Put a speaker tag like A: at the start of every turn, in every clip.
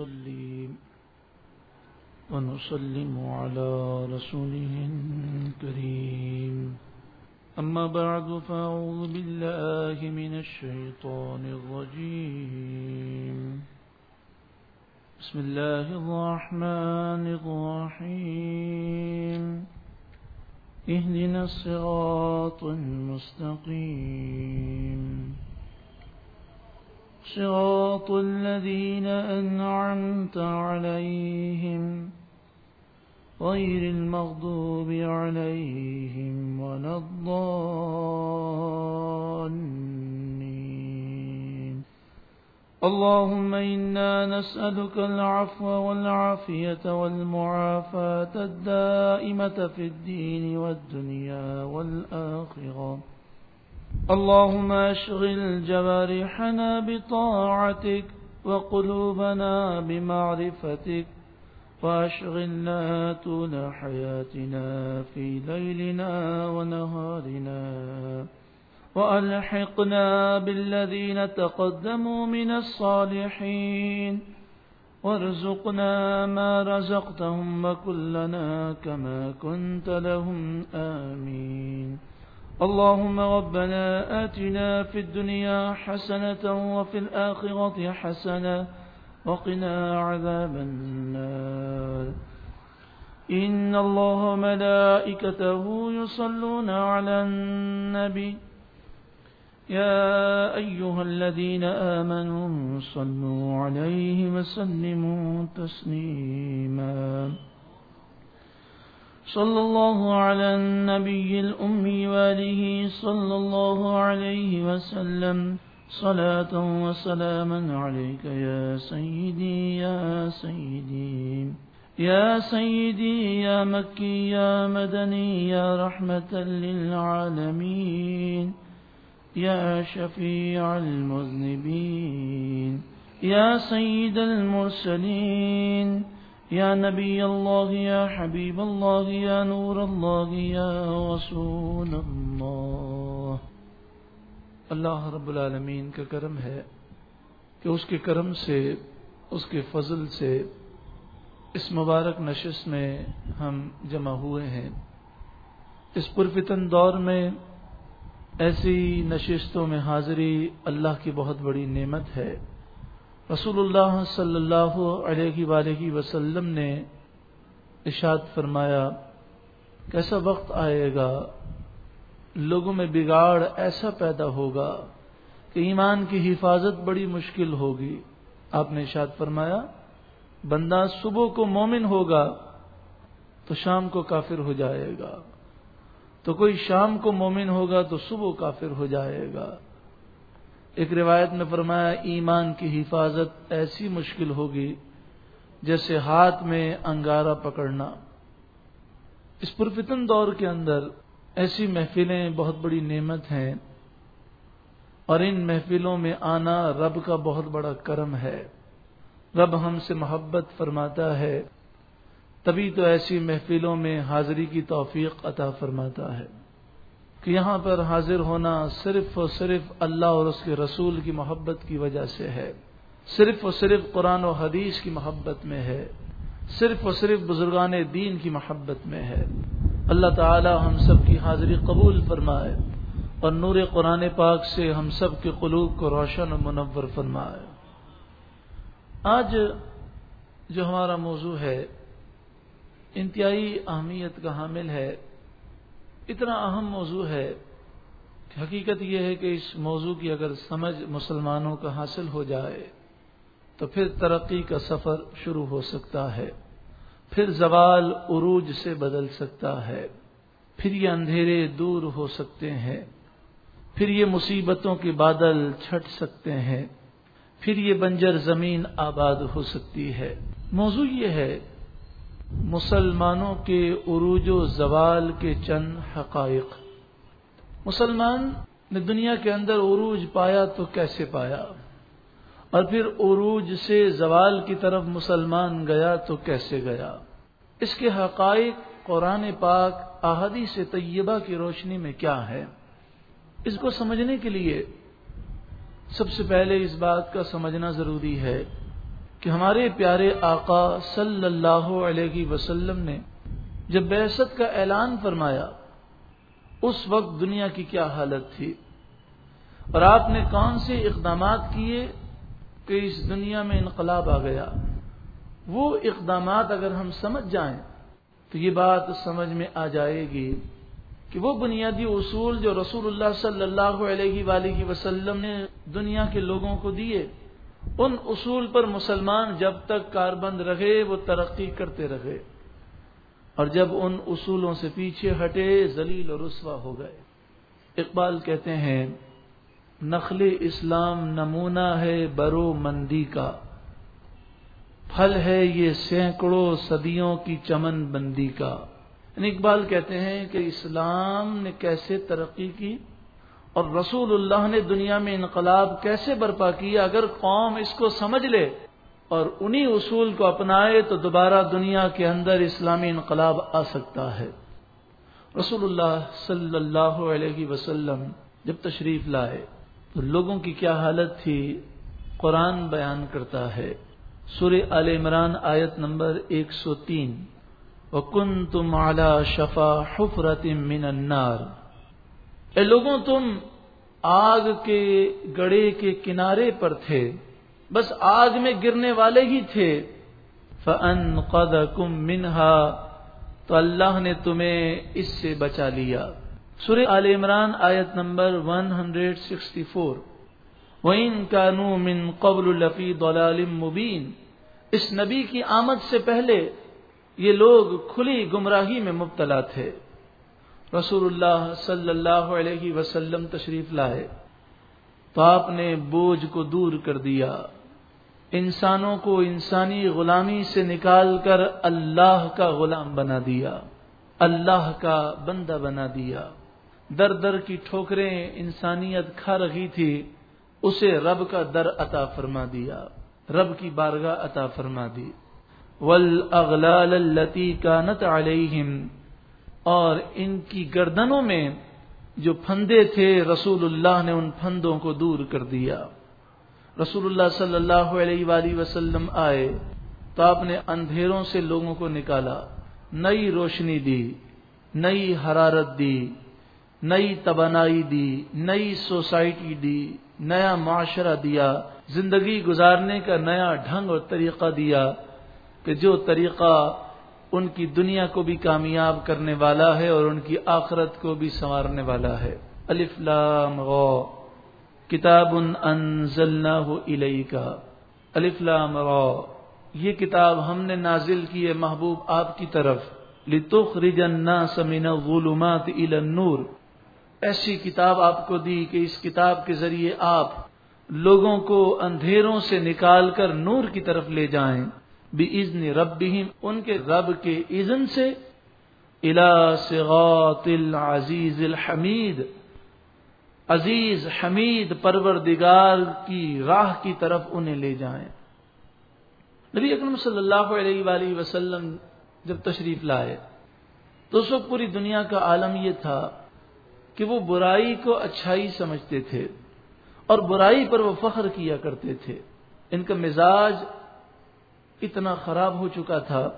A: ونصلي ونسلم على رسوله الكريم. أما بعد، فأعوذ بالله من الشيطان الرجيم. بسم الله الرحمن الرحيم. اهدنا الصراط المستقيم. صراط الذين أنعمت عليهم غير المغضوب عليهم ولا الضالين. اللهم إنا نسألك العفو والعافية والمعافاة الدائمة في الدين والدنيا والآخرة. اللهم اشغل جوارحنا بطاعتك وقلوبنا بمعرفتك واشغلنا طول حياتنا في ليلنا ونهارنا وألحقنا بالذين تقدموا من الصالحين وارزقنا ما رزقتهم وكلنا كما كنت لهم آمين اللهم ربنا آتنا في الدنيا حسنة وفي الآخرة حسنة وقنا عذاب النار. إن الله ملائكته يصلون على النبي. يا أيها الذين آمنوا صلوا عليه وسلموا تسليما. صلى الله على النبي الأمي واله صلى الله عليه وسلم صلاة وسلاما عليك يا سيدي يا سيدي. يا سيدي، يا مكي، يا مدني، يا رحمة للعالمين. يا شفيع المذنبين. يا سيد المرسلين. يا نبي الله، يا حبيب الله، يا نور الله، يا رسول الله. اللہ رب العالمین کا کرم ہے کہ اس کے کرم سے، اس کے فضل سے اس مبارک نشست میں ہم جمع ہوئے ہیں۔ اس پرفتن دور میں ایسی نشستوں میں حاضری اللہ کی بہت بڑی نعمت ہے۔ رسول اللہ صلی اللہ علیہ وآلہ وسلم نے اشاد فرمایا، کیسا وقت آئے گا؟ لوگوں میں بگاڑ ایسا پیدا ہوگا کہ ایمان کی حفاظت بڑی مشکل ہوگی۔ آپ نے اشاد فرمایا، بندہ صبح کو مومن ہوگا تو شام کو کافر ہو جائے گا۔ تو کوئی شام کو مومن ہوگا تو صبح کافر ہو جائے گا۔ ایک روایت میں فرمایا، ایمان کی حفاظت ایسی مشکل ہوگی جیسے ہاتھ میں انگارہ پکڑنا۔ اس پرفتن دور کے اندر ایسی محفلیں بہت بڑی نعمت ہیں اور ان محفلوں میں آنا رب کا بہت بڑا کرم ہے۔ رب ہم سے محبت فرماتا ہے، تبھی تو ایسی محفلوں میں حاضری کی توفیق عطا فرماتا ہے۔ کہ یہاں پر حاضر ہونا صرف اور صرف اللہ اور اس کے رسول کی محبت کی وجہ سے ہے۔ صرف اور صرف قرآن و حدیث کی محبت میں ہے۔ صرف اور صرف بزرگان دین کی محبت میں ہے۔ اللہ تعالی ہم سب کی حاضری قبول فرمائے اور نور قرآن پاک سے ہم سب کے قلوب کو روشن و منور فرمائے۔ آج جو ہمارا موضوع ہے، انتہائی اہمیت کا حامل ہے۔ اتنا اہم موضوع ہے کہ حقیقت یہ ہے کہ اس موضوع کی اگر سمجھ مسلمانوں کا حاصل ہو جائے تو پھر ترقی کا سفر شروع ہو سکتا ہے، پھر زوال عروج سے بدل سکتا ہے، پھر یہ اندھیرے دور ہو سکتے ہیں، پھر یہ مصیبتوں کے بادل چھٹ سکتے ہیں، پھر یہ بنجر زمین آباد ہو سکتی ہے۔ موضوع یہ ہے مسلمانوں کے عروج و زوال کے چند حقائق۔ مسلمان نے دنیا کے اندر عروج پایا تو کیسے پایا؟ اور پھر عروج سے زوال کی طرف مسلمان گیا تو کیسے گیا؟ اس کے حقائق قرآن پاک احادی سے طیبہ کی روشنی میں کیا ہے؟ اس کو سمجھنے کے لیے سب سے پہلے اس بات کا سمجھنا ضروری ہے کہ ہمارے پیارے آقا صلی اللہ علیہ وسلم نے جب بحثت کا اعلان فرمایا، اس وقت دنیا کی کیا حالت تھی؟ اور آپ نے کون سے اقدامات کیے کہ اس دنیا میں انقلاب آ گیا؟ وہ اقدامات اگر ہم سمجھ جائیں تو یہ بات سمجھ میں آ جائے گی کہ وہ بنیادی اصول جو رسول اللہ صلی اللہ علیہ وآلہ وسلم نے دنیا کے لوگوں کو دیے ان اصول پر مسلمان جب تک کاربند رہے، وہ ترقی کرتے رہے۔ اور جب ان اصولوں سے پیچھے ہٹے، ذلیل اور رسوا ہو گئے۔ اقبال کہتے ہیں، نخل اسلام نمونہ ہے برو مندی کا۔ پھل ہے یہ سینکڑوں صدیوں کی چمن بندی کا۔ یعنی اقبال کہتے ہیں کہ اسلام نے کیسے ترقی کی؟ اور رسول اللہ نے دنیا میں انقلاب کیسے برپا کیا اگر قوم اس کو سمجھ لے اور انہی اصول کو اپنائے تو دوبارہ دنیا کے اندر اسلامی انقلاب آ سکتا ہے۔ رسول اللہ صلی اللہ علیہ وسلم جب تشریف لائے تو لوگوں کی کیا حالت تھی؟ قرآن بیان کرتا ہے۔ سور عال عمران آیت نمبر ایک سو تین۔ وکن تم اعلی شفا حفرت من النار۔ اے لوگوں، تم آگ کے گڑے کے کنارے پر تھے، بس آگ میں گرنے والے ہی تھے۔ فن قد کم منہا تو اللہ نے تمہیں اس سے بچا لیا۔ سر عال عمران آیت نمبر 164 وَإِن كَانُوا مِن قَبْلُ لَفِي ضَلَالٍ مُبِينٍ۔ اس نبی کی آمد سے پہلے یہ لوگ کھلی گمراہی میں مبتلا تھے۔ رسول اللہ صلی اللہ علیہ وسلم تشریف لائے تو آپ نے بوجھ کو دور کر دیا۔ انسانوں کو انسانی غلامی سے نکال کر اللہ کا غلام بنا دیا۔ اللہ کا بندہ بنا دیا۔ در در کی ٹھوکریں انسانیت کھا رہی تھی، اسے رب کا در عطا فرما دیا۔ رب کی بارگاہ عطا فرما دی۔ ول اغلال التی کا نت اور ان کی گردنوں میں جو پھندے تھے، رسول اللہ نے ان پھندوں کو دور کر دیا۔ رسول اللہ صلی اللہ علیہ وآلہ وسلم آئے تو آپ نے اندھیروں سے لوگوں کو نکالا، نئی روشنی دی، نئی حرارت دی، نئی توانائی دی، نئی سوسائٹی دی، نیا معاشرہ دیا، زندگی گزارنے کا نیا ڈھنگ اور طریقہ دیا کہ جو طریقہ ان کی دنیا کو بھی کامیاب کرنے والا ہے اور ان کی آخرت کو بھی سنوارنے والا ہے۔ الف لام غو کتاب انزلناہ الیکا الف لام غو یہ کتاب ہم نے نازل کی ہے محبوب آپ کی طرف۔ لتخرج الناس من الظلمات الى النور۔ ایسی کتاب آپ کو دی کہ اس کتاب کے ذریعے آپ لوگوں کو اندھیروں سے نکال کر نور کی طرف لے جائیں۔ بھی رب ان کے رب کے اذن سے الا صراط العزیز الحمید عزیز حمید پروردگار کی راہ کی طرف انہیں لے جائیں۔ نبی اکرم صلی اللہ علیہ وآلہ وسلم جب تشریف لائے، تو اس وقت پوری دنیا کا عالم یہ تھا کہ وہ برائی کو اچھائی سمجھتے تھے اور برائی پر وہ فخر کیا کرتے تھے۔ ان کا مزاج اتنا خراب ہو چکا تھا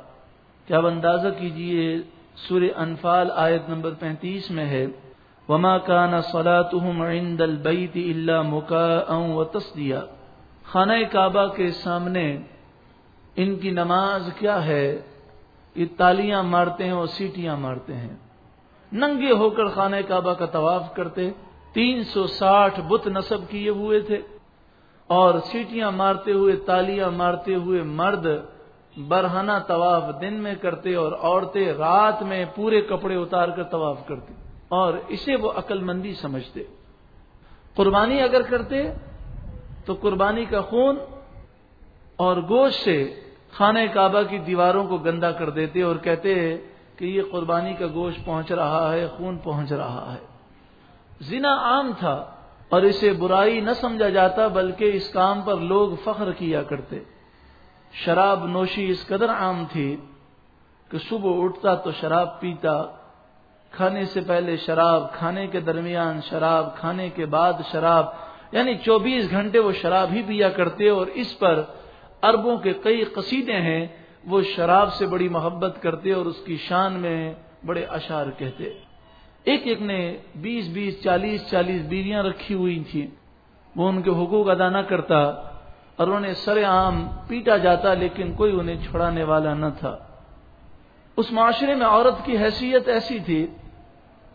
A: کہ اب اندازہ کیجیے سورہ انفال آیت نمبر پینتیس میں ہے، وما کانا صلاتهم عند البیت الا مکاء و خانہ کعبہ کے سامنے ان کی نماز کیا ہے؟ یہ تالیاں مارتے ہیں اور سیٹیاں مارتے ہیں۔ ننگے ہو کر خانہ کعبہ کا طواف کرتے، تین سو ساٹھ بت نصب کیے ہوئے تھے۔ اور سیٹیاں مارتے ہوئے، تالیاں مارتے ہوئے مرد برہنہ طواف دن میں کرتے اور عورتیں رات میں پورے کپڑے اتار کر طواف کرتے اور اسے وہ عقل مندی سمجھتے۔ قربانی اگر کرتے تو قربانی کا خون اور گوشت سے خانہ کعبہ کی دیواروں کو گندا کر دیتے اور کہتے کہ یہ قربانی کا گوشت پہنچ رہا ہے، خون پہنچ رہا ہے۔ زنا عام تھا۔ اور اسے برائی نہ سمجھا جاتا بلکہ اس کام پر لوگ فخر کیا کرتے۔ شراب نوشی اس قدر عام تھی کہ صبح اٹھتا تو شراب پیتا۔ کھانے سے پہلے شراب، کھانے کے درمیان شراب، کھانے کے بعد شراب۔ یعنی چوبیس گھنٹے وہ شراب ہی پیا کرتے اور اس پر اربوں کے کئی قصیدے ہیں، وہ شراب سے بڑی محبت کرتے اور اس کی شان میں بڑے اشعار کہتے۔ ایک ایک نے بیس بیس چالیس چالیس بیویاں رکھی ہوئی تھیں وہ ان کے حقوق ادا نہ کرتا۔ اور انہیں سر عام پیٹا جاتا لیکن کوئی انہیں چھڑانے والا نہ تھا۔ اس معاشرے میں عورت کی حیثیت ایسی تھی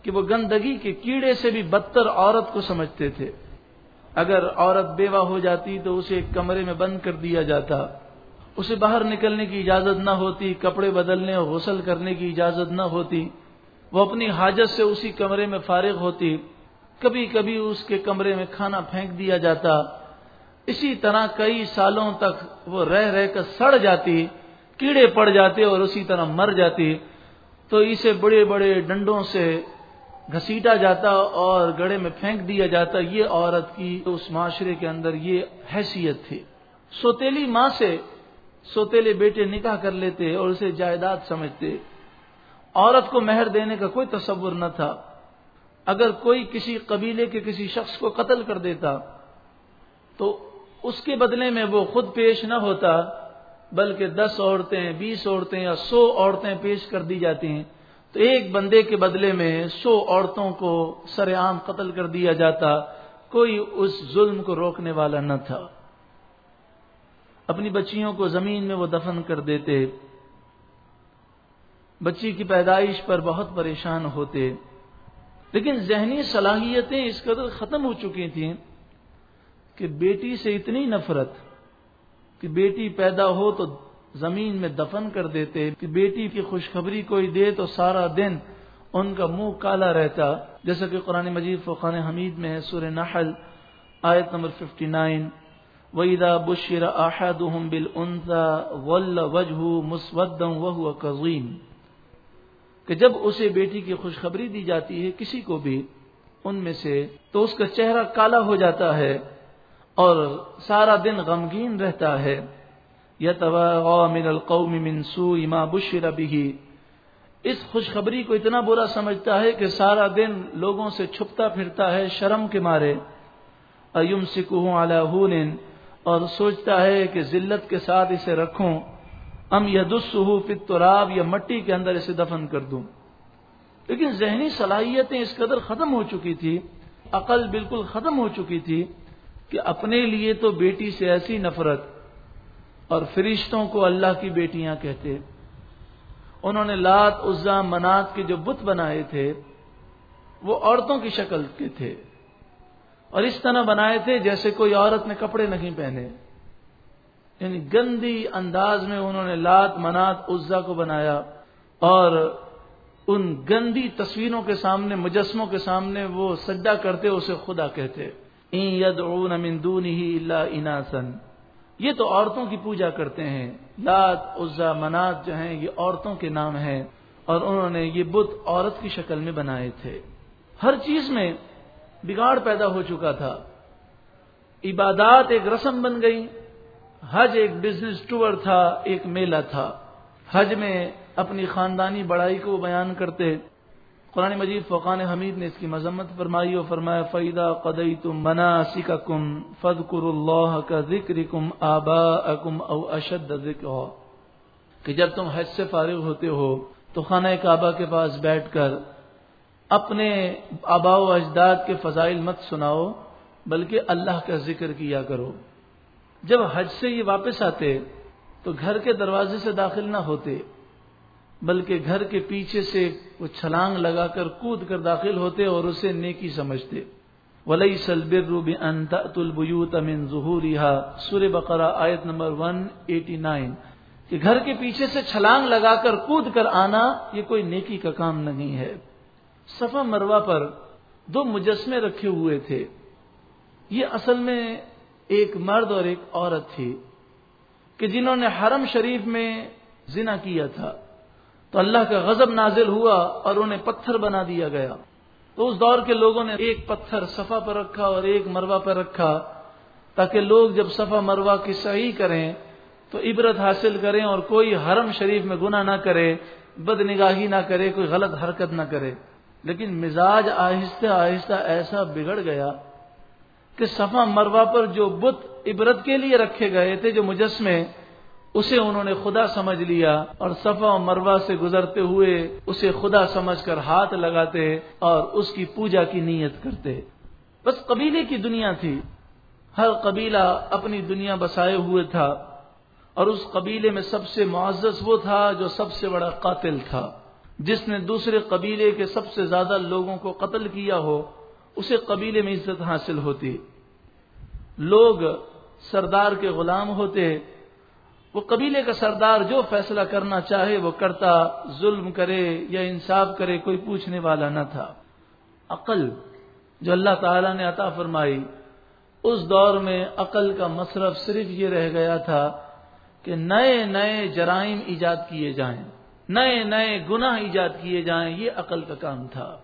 A: کہ وہ گندگی کے کیڑے سے بھی بدتر عورت کو سمجھتے تھے۔ اگر عورت بیوہ ہو جاتی تو اسے ایک کمرے میں بند کر دیا جاتا۔ اسے باہر نکلنے کی اجازت نہ ہوتی، کپڑے بدلنے اور غسل کرنے کی اجازت نہ ہوتی۔ وہ اپنی حاجت سے اسی کمرے میں فارغ ہوتی، کبھی کبھی اس کے کمرے میں کھانا پھینک دیا جاتا۔ اسی طرح کئی سالوں تک وہ رہ رہ کر سڑ جاتی، کیڑے پڑ جاتے اور اسی طرح مر جاتی۔ تو اسے بڑے بڑے ڈنڈوں سے گھسیٹا جاتا اور گڑے میں پھینک دیا جاتا۔ یہ عورت کی اس معاشرے کے اندر یہ حیثیت تھی۔ سوتیلی ماں سے سوتےلے بیٹے نکاح کر لیتے اور اسے جائیداد سمجھتے۔ عورت کو مہر دینے کا کوئی تصور نہ تھا۔ اگر کوئی کسی قبیلے کے کسی شخص کو قتل کر دیتا، تو اس کے بدلے میں وہ خود پیش نہ ہوتا، بلکہ دس عورتیں، بیس عورتیں یا سو عورتیں پیش کر دی جاتی ہیں۔ تو ایک بندے کے بدلے میں سو عورتوں کو سر عام قتل کر دیا جاتا، کوئی اس ظلم کو روکنے والا نہ تھا۔ اپنی بچیوں کو زمین میں وہ دفن کر دیتے بچی کی پیدائش پر بہت پریشان ہوتے۔ لیکن ذہنی صلاحیتیں اس قدر ختم ہو چکی تھیں کہ بیٹی سے اتنی نفرت کہ بیٹی پیدا ہو تو زمین میں دفن کر دیتے، کہ بیٹی کی خوشخبری کوئی دے تو سارا دن ان کا منہ کالا رہتا۔ جیسا کہ قرآن مجید فقان حمید میں ہے سور نحل، آیت نمبر 59 وَإِذَا بُشِّرَ أَحَدُهُمْ بِالْأُنْثَى وَلَّ وَجْهُ مُسْوَدًّا وَهُوَ كَظِيمٌ۔ کہ جب اسے بیٹی کی خوشخبری دی جاتی ہے کسی کو بھی، ان میں سے تو اس کا چہرہ کالا ہو جاتا ہے اور سارا دن غمگین رہتا ہے۔ من القوم من سوء ما بشر به۔ اس خوشخبری کو اتنا برا سمجھتا ہے کہ سارا دن لوگوں سے چھپتا پھرتا ہے شرم کے مارے۔ ایم سکوں اور سوچتا ہے کہ ذلت کے ساتھ اسے رکھوں۔ ام یدسہ فی التراب، یا مٹی کے اندر اسے دفن کر دوں۔ لیکن ذہنی صلاحیتیں اس قدر ختم ہو چکی تھی، عقل بالکل ختم ہو چکی تھی کہ اپنے لیے تو بیٹی سے ایسی نفرت اور فرشتوں کو اللہ کی بیٹیاں کہتے۔ انہوں نے لات، عزا، منات کے جو بت بنائے تھے، وہ عورتوں کی شکل کے تھے۔ اور اس طرح بنائے تھے جیسے کوئی عورت نے کپڑے نہیں پہنے۔ یعنی گندی انداز میں انہوں نے لات منات عزا کو بنایا اور ان گندی تصویروں کے سامنے، مجسموں کے سامنے وہ سجا کرتے، اسے خدا کہتے من دونه اناسن یہ تو عورتوں کی پوجا کرتے ہیں۔ لات، عزا، منات جو ہیں، یہ عورتوں کے نام ہیں اور انہوں نے یہ بت عورت کی شکل میں بنائے تھے۔ ہر چیز میں بگاڑ پیدا ہو چکا تھا۔ عبادات ایک رسم بن گئی حج ایک بزنس ٹور تھا، ایک میلہ تھا۔ حج میں اپنی خاندانی بڑائی کو بیان کرتے قرآن مجید فقان حمید نے اس کی مذمت فرمائی اور فرمایا فیدا قدئی تم منا سکھ کم فد کر اللہ کا ذکر کم آبا اکم او اشد ذکر کہ جب تم حج سے فارغ ہوتے ہو، تو خانہ کعبہ کے پاس بیٹھ کر اپنے آبا و اجداد کے فضائل مت سناؤ، بلکہ اللہ کا ذکر کیا کرو۔ جب حج سے یہ واپس آتے تو گھر کے دروازے سے داخل نہ ہوتے، بلکہ گھر کے پیچھے سے وہ چھلانگ لگا کر کود کر داخل ہوتے اور اسے نیکی سمجھتے۔ ولی سلبر البیوت امن ظہور سور بقرا آیت نمبر 189 کہ گھر کے پیچھے سے چھلانگ لگا کر کود کر آنا یہ کوئی نیکی کا کام نہیں ہے۔ صفا مروا پر دو مجسمے رکھے ہوئے تھے۔ یہ اصل میں ایک مرد اور ایک عورت تھی کہ جنہوں نے حرم شریف میں زنا کیا تھا۔ تو اللہ کا غضب نازل ہوا اور انہیں پتھر بنا دیا گیا۔ تو اس دور کے لوگوں نے ایک پتھر صفا پر رکھا اور ایک مروا پر رکھا تاکہ لوگ جب صفا مروا کی صحیح کریں تو عبرت حاصل کریں اور کوئی حرم شریف میں گناہ نہ کرے بد نگاہی نہ کرے، کوئی غلط حرکت نہ کرے۔ لیکن مزاج آہستہ آہستہ ایسا بگڑ گیا کہ صفا مروا پر جو بت عبرت کے لیے رکھے گئے تھے جو مجسمے، اسے انہوں نے خدا سمجھ لیا اور صفا و مروا سے گزرتے ہوئے اسے خدا سمجھ کر ہاتھ لگاتے اور اس کی پوجا کی نیت کرتے۔ بس قبیلے کی دنیا تھی۔ ہر قبیلہ اپنی دنیا بسائے ہوئے تھا اور اس قبیلے میں سب سے معزز وہ تھا جو سب سے بڑا قاتل تھا۔ جس نے دوسرے قبیلے کے سب سے زیادہ لوگوں کو قتل کیا ہو اسے قبیلے میں عزت حاصل ہوتی۔ لوگ سردار کے غلام ہوتے۔ وہ قبیلے کا سردار جو فیصلہ کرنا چاہے وہ کرتا، ظلم کرے یا انصاف کرے، کوئی پوچھنے والا نہ تھا۔ عقل جو اللہ تعالی نے عطا فرمائی، اس دور میں عقل کا مصرف صرف یہ رہ گیا تھا کہ نئے نئے جرائم ایجاد کیے جائیں، نئے نئے گناہ ایجاد کیے جائیں، یہ عقل کا کام تھا۔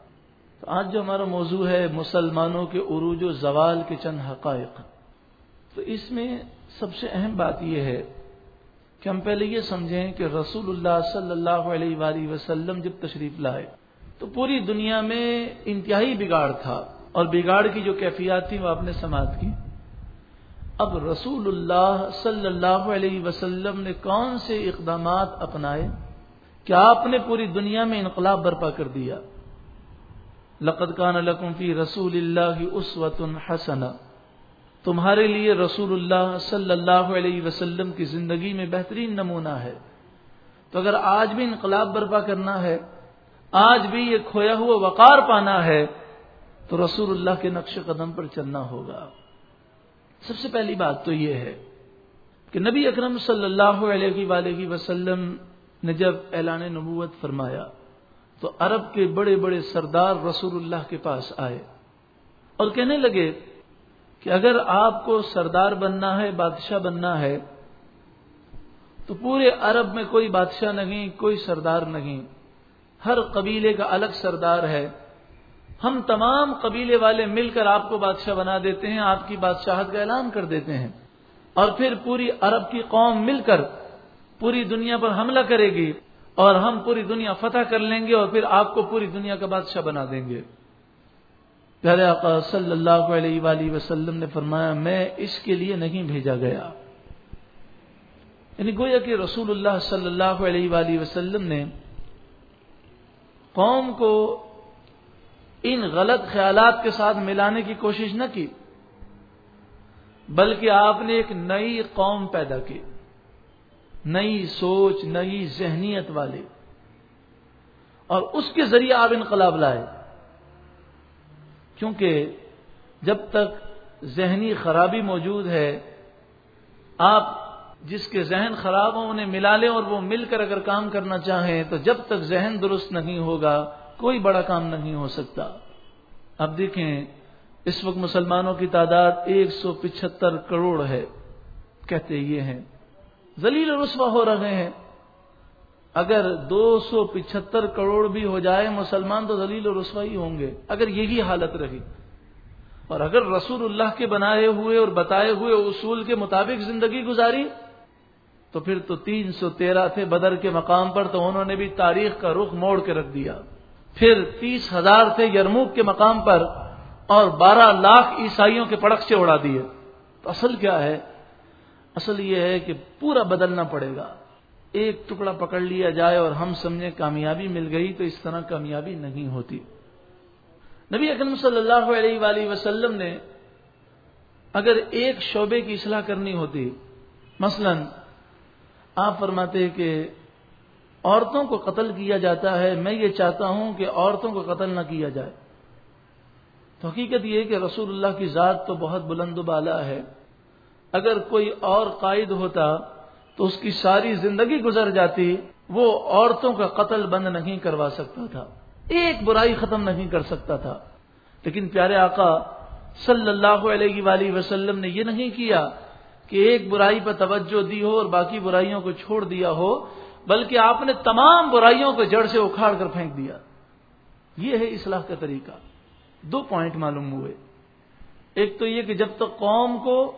A: تو آج جو ہمارا موضوع ہے مسلمانوں کے عروج و زوال کے چند حقائق، تو اس میں سب سے اہم بات یہ ہے کہ ہم پہلے یہ سمجھیں کہ رسول اللہ صلی اللہ علیہ وآلہ وسلم جب تشریف لائے، تو پوری دنیا میں انتہائی بگاڑ تھا اور بگاڑ کی جو کیفیات تھی وہ آپ نے سماعت کی۔ اب رسول اللہ صلی اللہ علیہ وسلم نے کون سے اقدامات اپنائے؟ کیا آپ نے پوری دنیا میں انقلاب برپا کر دیا؟ لقد کان لکم فی رسول اللہ اسوت حسنا تمہارے لیے رسول اللہ صلی اللہ علیہ وسلم کی زندگی میں بہترین نمونہ ہے۔ تو اگر آج بھی انقلاب برپا کرنا ہے، آج بھی یہ کھویا ہوا وقار پانا ہے، تو رسول اللہ کے نقش قدم پر چلنا ہوگا۔ سب سے پہلی بات تو یہ ہے کہ نبی اکرم صلی اللہ علیہ وآلہ وسلم نے جب اعلان نبوت فرمایا تو عرب کے بڑے بڑے سردار رسول اللہ کے پاس آئے اور کہنے لگے کہ اگر آپ کو سردار بننا ہے، بادشاہ بننا ہے، تو پورے عرب میں کوئی بادشاہ نہیں، کوئی سردار نہیں۔ ہر قبیلے کا الگ سردار ہے۔ ہم تمام قبیلے والے مل کر آپ کو بادشاہ بنا دیتے ہیں، آپ کی بادشاہت کا اعلان کر دیتے ہیں۔ اور پھر پوری عرب کی قوم مل کر پوری دنیا پر حملہ کرے گی۔ اور ہم پوری دنیا فتح کر لیں گے اور پھر آپ کو پوری دنیا کا بادشاہ بنا دیں گے۔ پیارے آقا صلی اللہ علیہ وآلہ وسلم نے فرمایا، میں اس کے لیے نہیں بھیجا گیا۔ یعنی گویا کہ رسول اللہ صلی اللہ علیہ وآلہ وسلم نے قوم کو ان غلط خیالات کے ساتھ ملانے کی کوشش نہ کی، بلکہ آپ نے ایک نئی قوم پیدا کی۔ نئی سوچ، نئی ذہنیت والے۔ اور اس کے ذریعے آپ انقلاب لائے۔ کیونکہ جب تک ذہنی خرابی موجود ہے، آپ جس کے ذہن خراب ہوں انہیں ملا لیں اور وہ مل کر اگر کام کرنا چاہیں، تو جب تک ذہن درست نہیں ہوگا، کوئی بڑا کام نہیں ہو سکتا۔ اب دیکھیں، اس وقت مسلمانوں کی تعداد ایک سو پچہتر کروڑ ہے۔ کہتے یہ ہیں۔ ذلیل رسوا ہو رہے ہیں۔ اگر دو سو پچہتر کروڑ بھی ہو جائے مسلمان تو ذلیل و رسوا ہی ہوں گے۔ اگر یہی حالت رہی۔ اور اگر رسول اللہ کے بنائے ہوئے اور بتائے ہوئے اصول کے مطابق زندگی گزاری، تو پھر تو تین سو تیرہ تھے بدر کے مقام پر، تو انہوں نے بھی تاریخ کا رخ موڑ کے رکھ دیا۔ پھر تیس ہزار تھے یرموک کے مقام پر اور بارہ لاکھ عیسائیوں کے پڑک سے اڑا دیے۔ تو اصل کیا ہے؟ اصل یہ ہے کہ پورا بدلنا پڑے گا۔ ایک ٹکڑا پکڑ لیا جائے اور ہم سمجھیں کامیابی مل گئی تو اس طرح کامیابی نہیں ہوتی۔ نبی اکرم صلی اللہ علیہ وآلہ وسلم نے اگر ایک شعبے کی اصلاح کرنی ہوتی، مثلا آپ فرماتے کہ عورتوں کو قتل کیا جاتا ہے، میں یہ چاہتا ہوں کہ عورتوں کو قتل نہ کیا جائے۔ تو حقیقت یہ کہ رسول اللہ کی ذات تو بہت بلند و بالا ہے۔ اگر کوئی اور قائد ہوتا تو اس کی ساری زندگی گزر جاتی، وہ عورتوں کا قتل بند نہیں کروا سکتا تھا۔ ایک برائی ختم نہیں کر سکتا تھا۔ لیکن پیارے آقا صلی اللہ علیہ وآلہ وسلم نے یہ نہیں کیا کہ ایک برائی پر توجہ دی ہو اور باقی برائیوں کو چھوڑ دیا ہو، بلکہ آپ نے تمام برائیوں کو جڑ سے اکھاڑ کر پھینک دیا۔ یہ ہے اصلاح کا طریقہ۔ دو پوائنٹ معلوم ہوئے۔ ایک تو یہ کہ جب تک قوم کو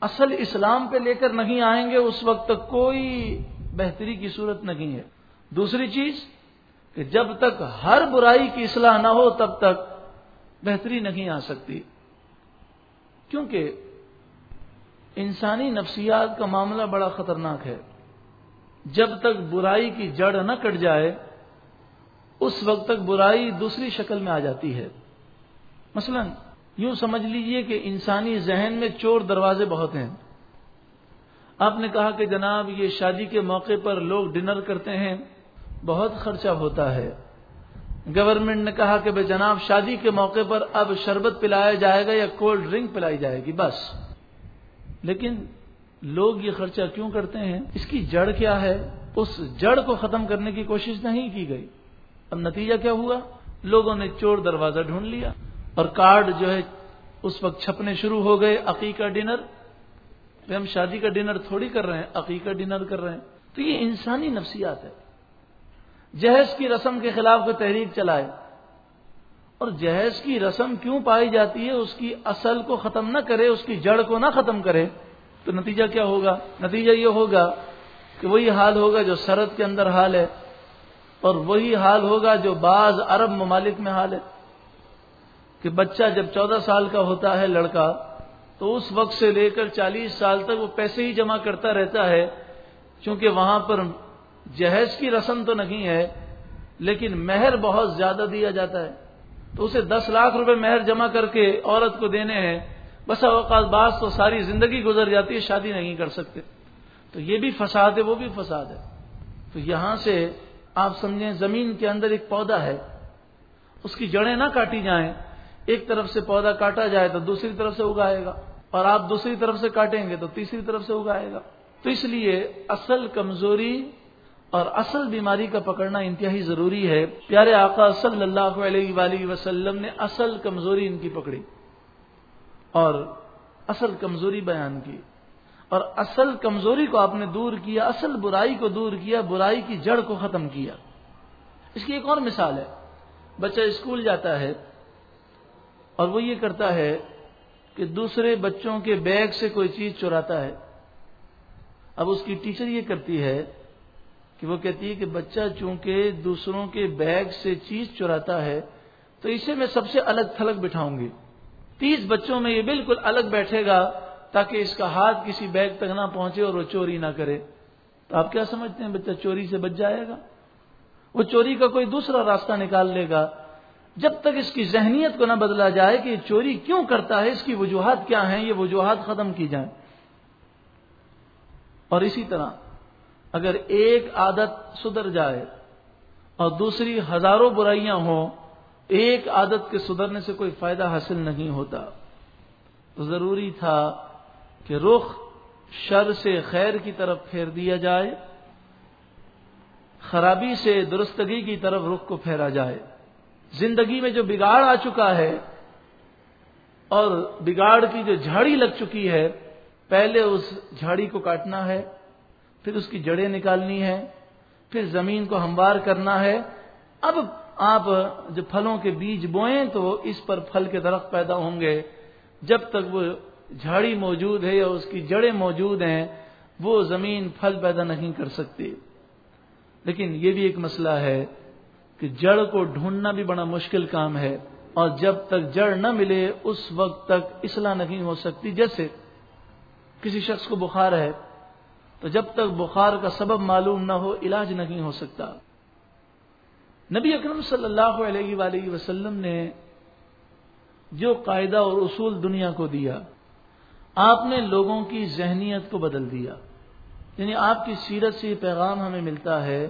A: اصل اسلام پہ لے کر نہیں آئیں گے، اس وقت تک کوئی بہتری کی صورت نہیں ہے۔ دوسری چیز کہ جب تک ہر برائی کی اصلاح نہ ہو، تب تک بہتری نہیں آ سکتی۔ کیونکہ انسانی نفسیات کا معاملہ بڑا خطرناک ہے۔ جب تک برائی کی جڑ نہ کٹ جائے، اس وقت تک برائی دوسری شکل میں آ جاتی ہے۔ مثلا یوں سمجھ لیجیے کہ انسانی ذہن میں چور دروازے بہت ہیں۔ آپ نے کہا کہ جناب، یہ شادی کے موقع پر لوگ ڈنر کرتے ہیں، بہت خرچہ ہوتا ہے۔ گورنمنٹ نے کہا کہ بھائی جناب، شادی کے موقع پر اب شربت پلایا جائے گا یا کولڈ ڈرنک پلائی جائے گی، بس۔ لیکن لوگ یہ خرچہ کیوں کرتے ہیں؟ اس کی جڑ کیا ہے؟ اس جڑ کو ختم کرنے کی کوشش نہیں کی گئی۔ اب نتیجہ کیا ہوا؟ لوگوں نے چور دروازہ ڈھونڈ لیا۔ اور کارڈ جو ہے اس وقت چھپنے شروع ہو گئے، عقیقہ ڈنر۔ ہم شادی کا ڈنر تھوڑی کر رہے ہیں، عقیقہ ڈنر کر رہے ہیں۔ تو یہ انسانی نفسیات ہے جہیز کی رسم کے خلاف کوئی تحریک چلائے۔ اور جہیز کی رسم کیوں پائی جاتی ہے؟ اس کی اصل کو ختم نہ کرے، اس کی جڑ کو نہ ختم کرے۔ تو نتیجہ کیا ہوگا؟ نتیجہ یہ ہوگا کہ وہی حال ہوگا جو سرد کے اندر حال ہے۔ اور وہی حال ہوگا جو بعض عرب ممالک میں حال ہے۔ کہ بچہ جب چودہ سال کا ہوتا ہے لڑکا، تو اس وقت سے لے کر چالیس سال تک وہ پیسے ہی جمع کرتا رہتا ہے، چونکہ وہاں پر جہیز کی رسم تو نہیں ہے، لیکن مہر بہت زیادہ دیا جاتا ہے۔ تو اسے دس لاکھ روپے مہر جمع کر کے عورت کو دینے ہیں، بس اوقات بعض تو ساری زندگی گزر جاتی ہے، شادی نہیں کر سکتے۔ تو یہ بھی فساد ہے، وہ بھی فساد ہے۔ تو یہاں سے آپ سمجھیں، زمین کے اندر ایک پودا ہے، اس کی جڑیں نہ کاٹی جائیں ایک طرف سے پودا کاٹا جائے تو دوسری طرف سے اگائے گا اور آپ دوسری طرف سے کاٹیں گے تو تیسری طرف سے اگائے گا۔ تو اس لیے اصل کمزوری اور اصل بیماری کا پکڑنا انتہائی ضروری ہے۔ پیارے آقا صلی اللہ علیہ وآلہ وسلم نے اصل کمزوری ان کی پکڑی اور اصل کمزوری بیان کی۔ اور اصل کمزوری کو آپ نے دور کیا، اصل برائی کو دور کیا، برائی کی جڑ کو ختم کیا۔ اس کی ایک اور مثال ہے۔ بچہ اسکول جاتا ہے اور وہ یہ کرتا ہے کہ دوسرے بچوں کے بیگ سے کوئی چیز چراتا ہے۔ اب اس کی ٹیچر یہ کرتی ہے کہ وہ کہتی ہے کہ بچہ چونکہ دوسروں کے بیگ سے چیز چراتا ہے، تو اسے میں سب سے الگ تھلگ بٹھاؤں گی۔ تیس بچوں میں یہ بالکل الگ بیٹھے گا تاکہ اس کا ہاتھ کسی بیگ تک نہ پہنچے اور وہ چوری نہ کرے۔ تو آپ کیا سمجھتے ہیں بچہ چوری سے بچ جائے گا؟ وہ چوری کا کوئی دوسرا راستہ نکال لے گا۔ جب تک اس کی ذہنیت کو نہ بدلا جائے کہ یہ چوری کیوں کرتا ہے، اس کی وجوہات کیا ہیں؟ یہ وجوہات ختم کی جائیں۔ اور اسی طرح، اگر ایک عادت سدھر جائے اور دوسری ہزاروں برائیاں ہوں، ایک عادت کے سدھرنے سے کوئی فائدہ حاصل نہیں ہوتا۔ تو ضروری تھا کہ رخ شر سے خیر کی طرف پھیر دیا جائے، خرابی سے درستگی کی طرف رخ کو پھیرا جائے۔ زندگی میں جو بگاڑ آ چکا ہے اور بگاڑ کی جو جھاڑی لگ چکی ہے، پہلے اس جھاڑی کو کاٹنا ہے، پھر اس کی جڑیں نکالنی ہے پھر زمین کو ہموار کرنا ہے۔ اب آپ جب پھلوں کے بیج بوئیں تو اس پر پھل کے درخت پیدا ہوں گے۔ جب تک وہ جھاڑی موجود ہے یا اس کی جڑیں موجود ہیں، وہ زمین پھل پیدا نہیں کر سکتی۔ لیکن یہ بھی ایک مسئلہ ہے۔ کہ جڑ کو ڈھونڈنا بھی بڑا مشکل کام ہے اور جب تک جڑ نہ ملے اس وقت تک اصلاح نہیں ہو سکتی۔ جیسے کسی شخص کو بخار ہے تو جب تک بخار کا سبب معلوم نہ ہو، علاج نہیں ہو سکتا۔ نبی اکرم صلی اللہ علیہ وآلہ وسلم نے جو قاعدہ اور اصول دنیا کو دیا، آپ نے لوگوں کی ذہنیت کو بدل دیا۔ یعنی آپ کی سیرت سے یہ پیغام ہمیں ملتا ہے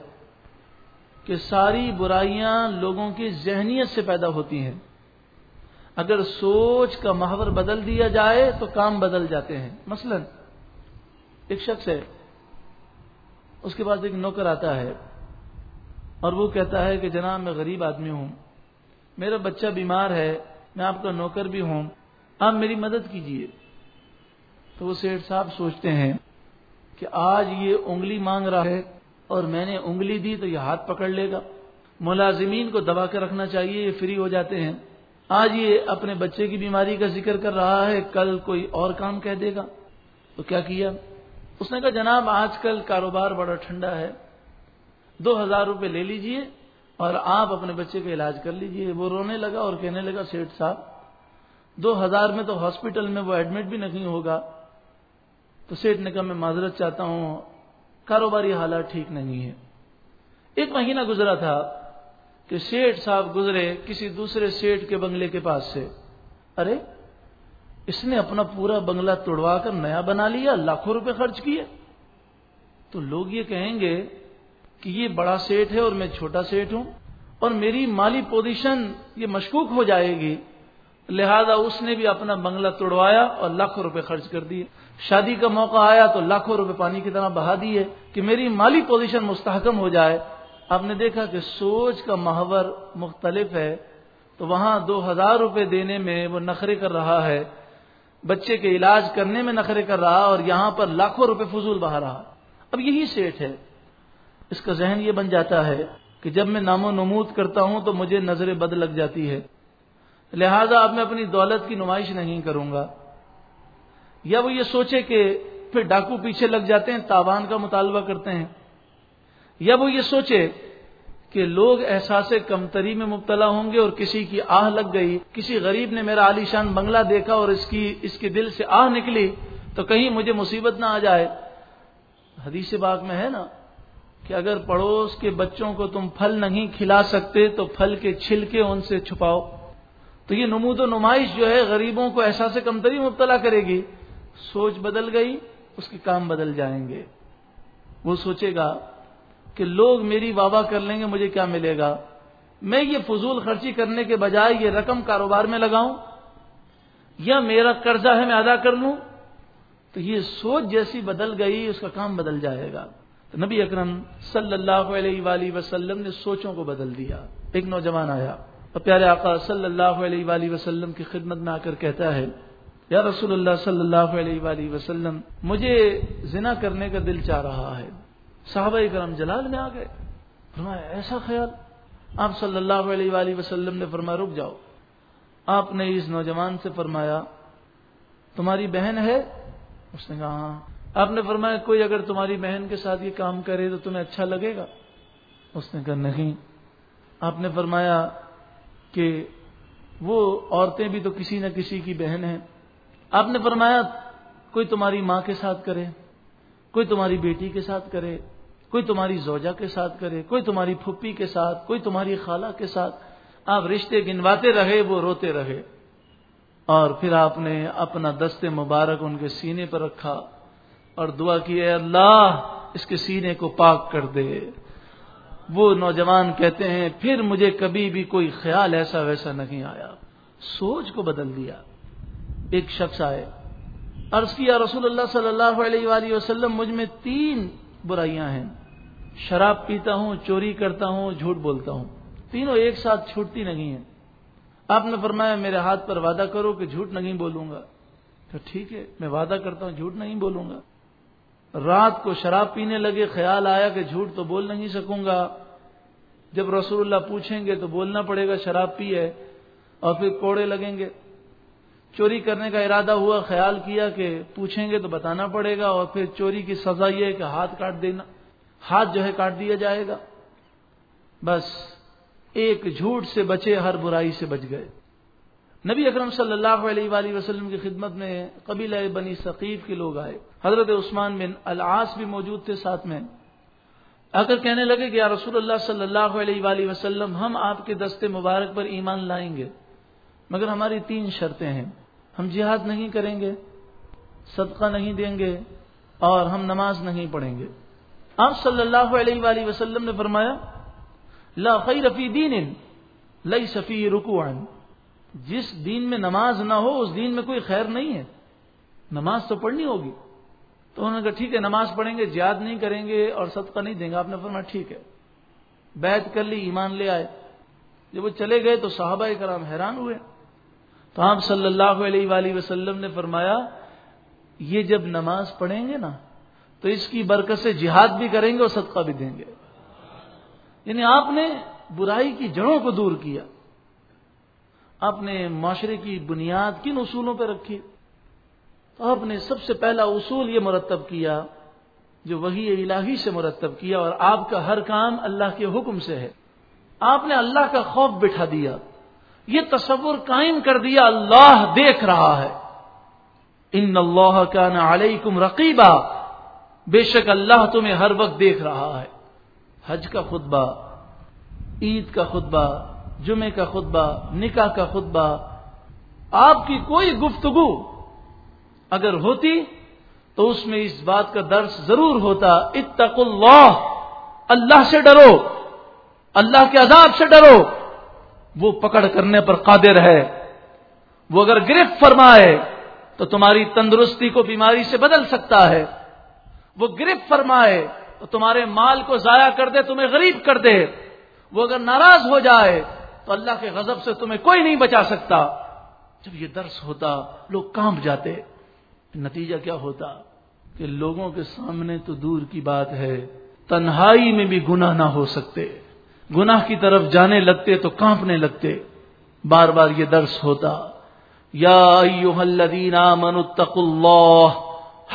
A: کہ ساری برائیاں لوگوں کی ذہنیت سے پیدا ہوتی ہیں۔ اگر سوچ کا محور بدل دیا جائے تو کام بدل جاتے ہیں۔ مثلا ایک شخص ہے، اس کے پاس ایک نوکر آتا ہے اور وہ کہتا ہے کہ جناب میں غریب آدمی ہوں، میرا بچہ بیمار ہے، میں آپ کا نوکر بھی ہوں، آپ میری مدد کیجیے تو وہ سیٹ صاحب سوچتے ہیں کہ آج یہ انگلی مانگ رہا ہے اور میں نے انگلی دی تو یہ ہاتھ پکڑ لے گا۔ ملازمین کو دبا کر رکھنا چاہیے، یہ فری ہو جاتے ہیں۔ آج یہ اپنے بچے کی بیماری کا ذکر کر رہا ہے، کل کوئی اور کام کہہ دے گا۔ تو کیا کیا؟ اس نے کہا، جناب، آج کل کاروبار بڑا ٹھنڈا ہے۔ دو ہزار روپے لے لیجیے اور آپ اپنے بچے کا علاج کر لیجیے۔ وہ رونے لگا اور کہنے لگا سیٹ صاحب، دو ہزار میں تو ہاسپٹل میں وہ ایڈمٹ بھی نہیں ہوگا۔ تو سیٹ نے کہا، میں معذرت چاہتا ہوں کاروباری حالات ٹھیک نہیں ہے ایک مہینہ گزرا تھا کہ سیٹ صاحب گزرے کسی دوسرے سیٹ کے بنگلے کے پاس سے۔ ارے، اس نے اپنا پورا بنگلہ توڑوا کر نیا بنا لیا، لاکھوں روپے خرچ کیے۔ تو لوگ یہ کہیں گے کہ یہ بڑا سیٹ ہے اور میں چھوٹا سیٹ ہوں اور میری مالی پوزیشن یہ مشکوک ہو جائے گی۔ لہذا اس نے بھی اپنا بنگلہ توڑوایا اور لاکھوں روپے خرچ کر دیے۔ شادی کا موقع آیا تو لاکھوں روپے پانی کی طرح بہا دیے کہ میری مالی پوزیشن مستحکم ہو جائے۔ آپ نے دیکھا کہ سوچ کا محور مختلف ہے۔ تو وہاں دو ہزار روپے دینے میں وہ نخرے کر رہا ہے۔ بچے کے علاج کرنے میں نخرے کر رہا اور یہاں پر لاکھوں روپے فضول بہا رہا۔ اب یہی سیٹ ہے۔ اس کا ذہن یہ بن جاتا ہے کہ جب میں نام و نمود کرتا ہوں تو مجھے نظر بد لگ جاتی ہے۔ لہذا اب میں اپنی دولت کی نمائش نہیں کروں گا۔ یا وہ یہ سوچے کہ پھر ڈاکو پیچھے لگ جاتے ہیں، تاوان کا مطالبہ کرتے ہیں۔ یا وہ یہ سوچے کہ لوگ احساس کمتری میں مبتلا ہوں گے اور کسی کی آہ لگ گئی، کسی غریب نے میرا عالی شان بنگلہ دیکھا اور اس کی، اس کے دل سے آہ نکلی تو کہیں مجھے مصیبت نہ آ جائے۔ حدیث باغ میں ہے نا کہ اگر پڑوس کے بچوں کو تم پھل نہیں کھلا سکتے تو پھل کے چھلکے ان سے چھپاؤ۔ تو یہ نمود و نمائش جو ہے، غریبوں کو احساس کمتری مبتلا کرے گی۔ سوچ بدل گئی، اس کے کام بدل جائیں گے۔ وہ سوچے گا کہ لوگ میری واہ کر لیں گے، مجھے کیا ملے گا؟ میں یہ فضول خرچی کرنے کے بجائے یہ رقم کاروبار میں لگاؤں یا میرا قرضہ ہے، میں ادا کر لوں؟ تو یہ سوچ جیسی بدل گئی، اس کا کام بدل جائے گا۔ تو نبی اکرم صلی اللہ علیہ وآلہ وسلم نے سوچوں کو بدل دیا۔ ایک نوجوان آیا اور پیارے آقا صلی اللہ علیہ وآلہ وسلم کی خدمت میں آ کر کہتا ہے یا رسول اللہ صلی اللہ علیہ وآلہ وسلم، مجھے زنا کرنے کا دل چاہ رہا ہے۔ صحابہ کرم جلال میں آ گئے۔ فرمایا، ایسا خیال؟ آپ صلی اللہ علیہ وآلہ وسلم نے فرمایا، رک جاؤ۔ آپ نے اس نوجوان سے فرمایا، تمہاری بہن ہے؟ اس نے کہا ہاں۔ آپ نے فرمایا، کوئی اگر تمہاری بہن کے ساتھ یہ کام کرے تو تمہیں اچھا لگے گا۔ اس نے کہا، نہیں۔ آپ نے فرمایا کہ وہ عورتیں بھی تو کسی نہ کسی کی بہن ہیں۔ آپ نے فرمایا، کوئی تمہاری ماں کے ساتھ کرے، کوئی تمہاری بیٹی کے ساتھ کرے، کوئی تمہاری زوجہ کے ساتھ کرے، کوئی تمہاری پھپھی کے ساتھ، کوئی تمہاری خالہ کے ساتھ، آپ رشتے گنواتے رہے، وہ روتے رہے۔ اور پھر آپ نے اپنا دست مبارک ان کے سینے پر رکھا اور دعا کی، اے اللہ، اس کے سینے کو پاک کر دے۔ وہ نوجوان کہتے ہیں، پھر مجھے کبھی بھی کوئی خیال ایسا ویسا نہیں آیا۔ سوچ کو بدل دیا۔ ایک شخص آئے، عرض کیا، رسول اللہ صلی اللہ علیہ وآلہ وسلم، مجھ میں تین برائیاں ہیں۔ شراب پیتا ہوں، چوری کرتا ہوں، جھوٹ بولتا ہوں۔ تینوں ایک ساتھ چھوٹتی نہیں ہیں۔ آپ نے فرمایا، میرے ہاتھ پر وعدہ کرو کہ جھوٹ نہیں بولوں گا۔ تو ٹھیک ہے، میں وعدہ کرتا ہوں، جھوٹ نہیں بولوں گا۔ رات کو شراب پینے لگے، خیال آیا کہ جھوٹ تو بول نہیں سکوں گا۔ جب رسول اللہ پوچھیں گے تو بولنا پڑے گا، شراب پی ہے، اور پھر کوڑے لگیں گے۔ چوری کرنے کا ارادہ ہوا، خیال کیا کہ پوچھیں گے تو بتانا پڑے گا اور پھر چوری کی سزا یہ ہے کہ ہاتھ کاٹ دینا، ہاتھ جو ہے کاٹ دیا جائے گا۔ بس ایک جھوٹ سے بچے ہر برائی سے بچ گئے۔ نبی اکرم صلی اللہ علیہ وآلہ وسلم کی خدمت میں قبیلہ بنی ثقیف کے لوگ آئے۔ حضرت عثمان بن العاص بھی موجود تھے ساتھ میں۔ آ کر کہنے لگے کہ یا رسول اللہ صلی اللہ علیہ وآلہ وسلم ہم آپ کے دستے مبارک پر ایمان لائیں گے، مگر ہماری تین شرطیں ہیں۔ ہم جہاد نہیں کریں گے، صدقہ نہیں دیں گے اور ہم نماز نہیں پڑھیں گے۔ آپ صلی اللہ علیہ وآلہ وسلم نے فرمایا، لا خیر فی دین لئی صفی رکو جس دین میں نماز نہ ہو، اس دین میں کوئی خیر نہیں ہے۔ نماز تو پڑھنی ہوگی۔ تو انہوں نے کہا، ٹھیک ہے، نماز پڑھیں گے، جہاد نہیں کریں گے اور صدقہ نہیں دیں گے۔ آپ نے فرمایا، ٹھیک ہے۔ بیت کر لی، ایمان لے آئے۔ جب وہ چلے گئے تو صحابہ کرام حیران ہوئے۔ تو آپ صلی اللہ علیہ وآلہ وسلم نے فرمایا، یہ جب نماز پڑھیں گے نا، تو اس کی برکت سے جہاد بھی کریں گے اور صدقہ بھی دیں گے۔ یعنی آپ نے برائی کی جڑوں کو دور کیا۔ آپ نے معاشرے کی بنیاد کن اصولوں پہ رکھی۔ تو آپ نے سب سے پہلا اصول یہ مرتب کیا، جو وہی الہی سے مرتب کیا اور آپ کا ہر کام اللہ کے حکم سے ہے۔ آپ نے اللہ کا خوف بٹھا دیا۔ یہ تصور قائم کر دیا، اللہ دیکھ رہا ہے۔ ان اللہ کا نا علیکم رقیبہ بے شک اللہ تمہیں ہر وقت دیکھ رہا ہے۔ حج کا خطبہ، عید کا خطبہ جمعے کا خطبہ، نکاح کا خطبہ۔ آپ کی کوئی گفتگو اگر ہوتی تو اس میں اس بات کا درس ضرور ہوتا اتق اللہ اللہ سے ڈرو۔ اللہ کے عذاب سے ڈرو۔ وہ پکڑ کرنے پر قادر ہے۔ وہ اگر گرفت فرمائے تو تمہاری تندرستی کو بیماری سے بدل سکتا ہے۔ وہ گرفت فرمائے تو تمہارے مال کو ضائع کر دے، تمہیں غریب کر دے۔ وہ اگر ناراض ہو جائے تو اللہ کے غضب سے تمہیں کوئی نہیں بچا سکتا۔ جب یہ درس ہوتا، لوگ کانپ جاتے۔ نتیجہ کیا ہوتا؟ کہ لوگوں کے سامنے تو دور کی بات ہے، تنہائی میں بھی گناہ نہ ہو سکتے۔ گناہ کی طرف جانے لگتے تو کانپنے لگتے۔ بار بار یہ درس ہوتا۔ یا ایوہ الذین آمنوا اتقوا اللہ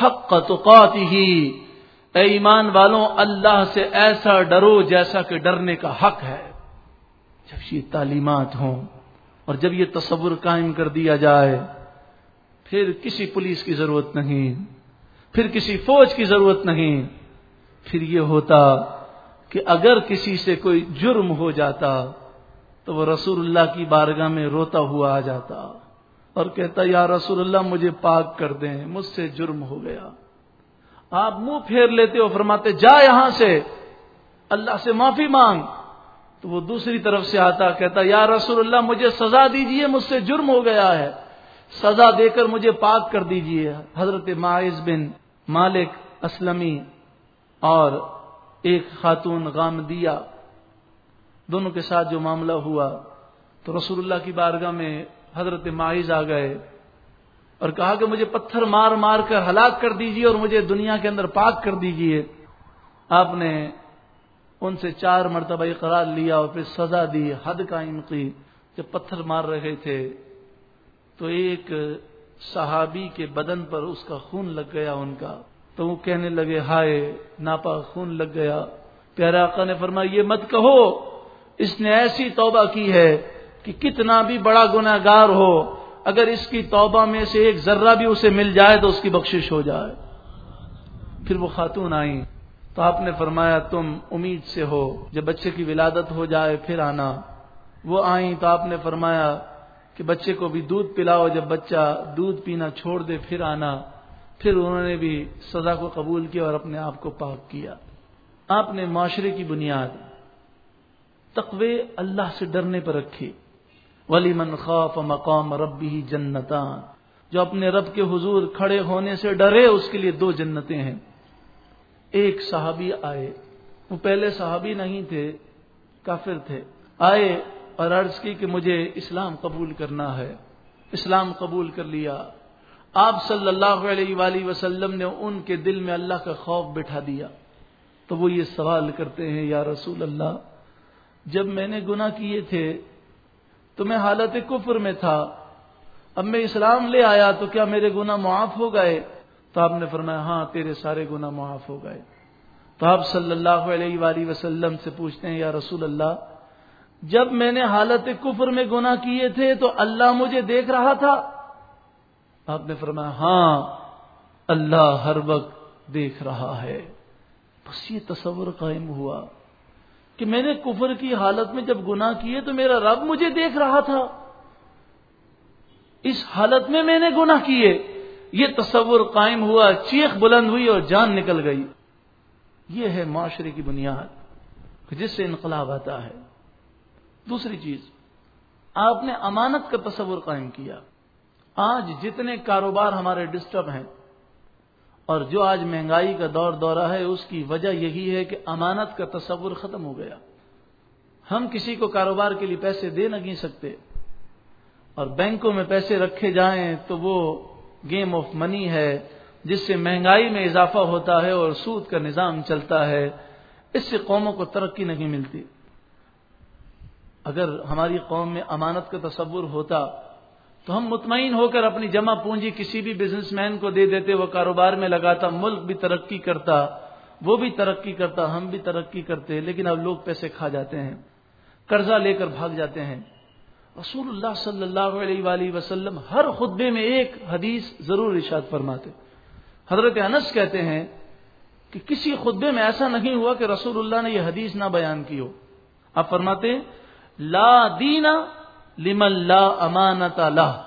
A: حق تقاته۔ اے ایمان والوں، اللہ سے ایسا ڈرو جیسا کہ ڈرنے کا حق ہے۔ جب یہ تعلیمات ہوں اور جب یہ تصور قائم کر دیا جائے، پھر کسی پولیس کی ضرورت نہیں، پھر کسی فوج کی ضرورت نہیں۔ پھر یہ ہوتا کہ اگر کسی سے کوئی جرم ہو جاتا تو وہ رسول اللہ کی بارگاہ میں روتا ہوا آ جاتا اور کہتا، یا رسول اللہ، مجھے پاک کر دیں، مجھ سے جرم ہو گیا۔ آپ منہ پھیر لیتے ہو فرماتے، جا یہاں سے، اللہ سے معافی مانگ۔ تو وہ دوسری طرف سے آتا، کہتا، یا رسول اللہ، مجھے سزا دیجیے، مجھ سے جرم ہو گیا ہے۔ سزا دے کر مجھے پاک کر دیجیے۔ حضرت معاذ بن مالک اسلمی اور ایک خاتون غامدیہ دونوں کے ساتھ جو معاملہ ہوا، تو رسول اللہ کی بارگاہ میں حضرت معاذ آ گئے اور کہا کہ مجھے پتھر مار مار کر ہلاک کر دیجیے اور مجھے دنیا کے اندر پاک کر دیجیے۔ آپ نے ان سے چار مرتبہ قرار لیا اور پھر سزا دی، حد قائم کی جب پتھر مار رہے تھے، تو ایک صحابی کے بدن پر اس کا خون لگ گیا، ان کا۔ تو وہ کہنے لگے، ہائے ناپا خون لگ گیا۔ پیارا آقا نے فرمایا، یہ مت کہو، اس نے ایسی توبہ کی ہے کہ کتنا بھی بڑا گناہ گار ہو، اگر اس کی توبہ میں سے ایک ذرہ بھی اسے مل جائے تو اس کی بخشش ہو جائے۔ پھر وہ خاتون آئیں۔ تو آپ نے فرمایا، تم امید سے ہو، جب بچے کی ولادت ہو جائے، پھر آنا۔ وہ آئیں تو آپ نے فرمایا کہ بچے کو بھی دودھ پلاؤ، جب بچہ دودھ پینا چھوڑ دے، پھر آنا۔ پھر انہوں نے بھی سزا کو قبول کیا اور اپنے آپ کو پاک کیا۔ آپ نے معاشرے کی بنیاد تقوی اللہ سے ڈرنے پر رکھی۔ ولی من خوف مقام ربی جنتان۔ جو اپنے رب کے حضور کھڑے ہونے سے ڈرے، اس کے لیے دو جنتیں ہیں۔ ایک صحابی آئے۔ وہ پہلے صحابی نہیں تھے، کافر تھے۔ آئے اور عرض کی کہ مجھے اسلام قبول کرنا ہے۔ اسلام قبول کر لیا۔ آپ صلی اللہ علیہ وآلہ وسلم نے ان کے دل میں اللہ کا خوف بٹھا دیا۔ تو وہ یہ سوال کرتے ہیں، یا رسول اللہ، جب میں نے گناہ کیے تھے تو میں حالت کفر میں تھا، اب میں اسلام لے آیا تو کیا میرے گناہ معاف ہو گئے؟ تو آپ نے فرمایا ہاں تیرے سارے گناہ معاف ہو گئے۔ تو آپ صلی اللہ علیہ وآلہ وسلم سے پوچھتے ہیں، یا رسول اللہ، جب میں نے حالت کفر میں گناہ کیے تھے تو اللہ مجھے دیکھ رہا تھا؟ آپ نے فرمایا ہاں اللہ ہر وقت دیکھ رہا ہے۔ بس یہ تصور قائم ہوا کہ میں نے کفر کی حالت میں جب گناہ کیے تو میرا رب مجھے دیکھ رہا تھا۔ اس حالت میں میں نے گناہ کیے۔ یہ تصور قائم ہوا، چیخ بلند ہوئی اور جان نکل گئی۔ یہ ہے معاشرے کی بنیاد جس سے انقلاب آتا ہے۔ دوسری چیز، آپ نے امانت کا تصور قائم کیا۔ آج جتنے کاروبار ہمارے ڈسٹرب ہیں، اور جو آج مہنگائی کا دور دورہ ہے، اس کی وجہ یہی ہے کہ امانت کا تصور ختم ہو گیا۔ ہم کسی کو کاروبار کے لیے پیسے دے نہیں سکتے؟ اور بینکوں میں پیسے رکھے جائیں تو وہ گیم آف منی ہے، جس سے مہنگائی میں اضافہ ہوتا ہے اور سود کا نظام چلتا ہے۔ اس سے قوموں کو ترقی نہیں ملتی۔ اگر ہماری قوم میں امانت کا تصور ہوتا تو ہم مطمئن ہو کر اپنی جمع پونجی کسی بھی بزنس مین کو دے دیتے، وہ کاروبار میں لگاتا، ملک بھی ترقی کرتا، وہ بھی ترقی کرتا، ہم بھی ترقی کرتے، لیکن اب لوگ پیسے کھا جاتے ہیں، قرضہ لے کر بھاگ جاتے ہیں۔ رسول اللہ صلی اللہ علیہ وآلہ وسلم ہر خطبے میں ایک حدیث ضرور ارشاد فرماتے۔ حضرت انس کہتے ہیں کہ کسی خطبے میں ایسا نہیں ہوا کہ رسول اللہ نے یہ حدیث نہ بیان کی ہو۔ آپ فرماتے، لا دینا لمن لا امانت اللہ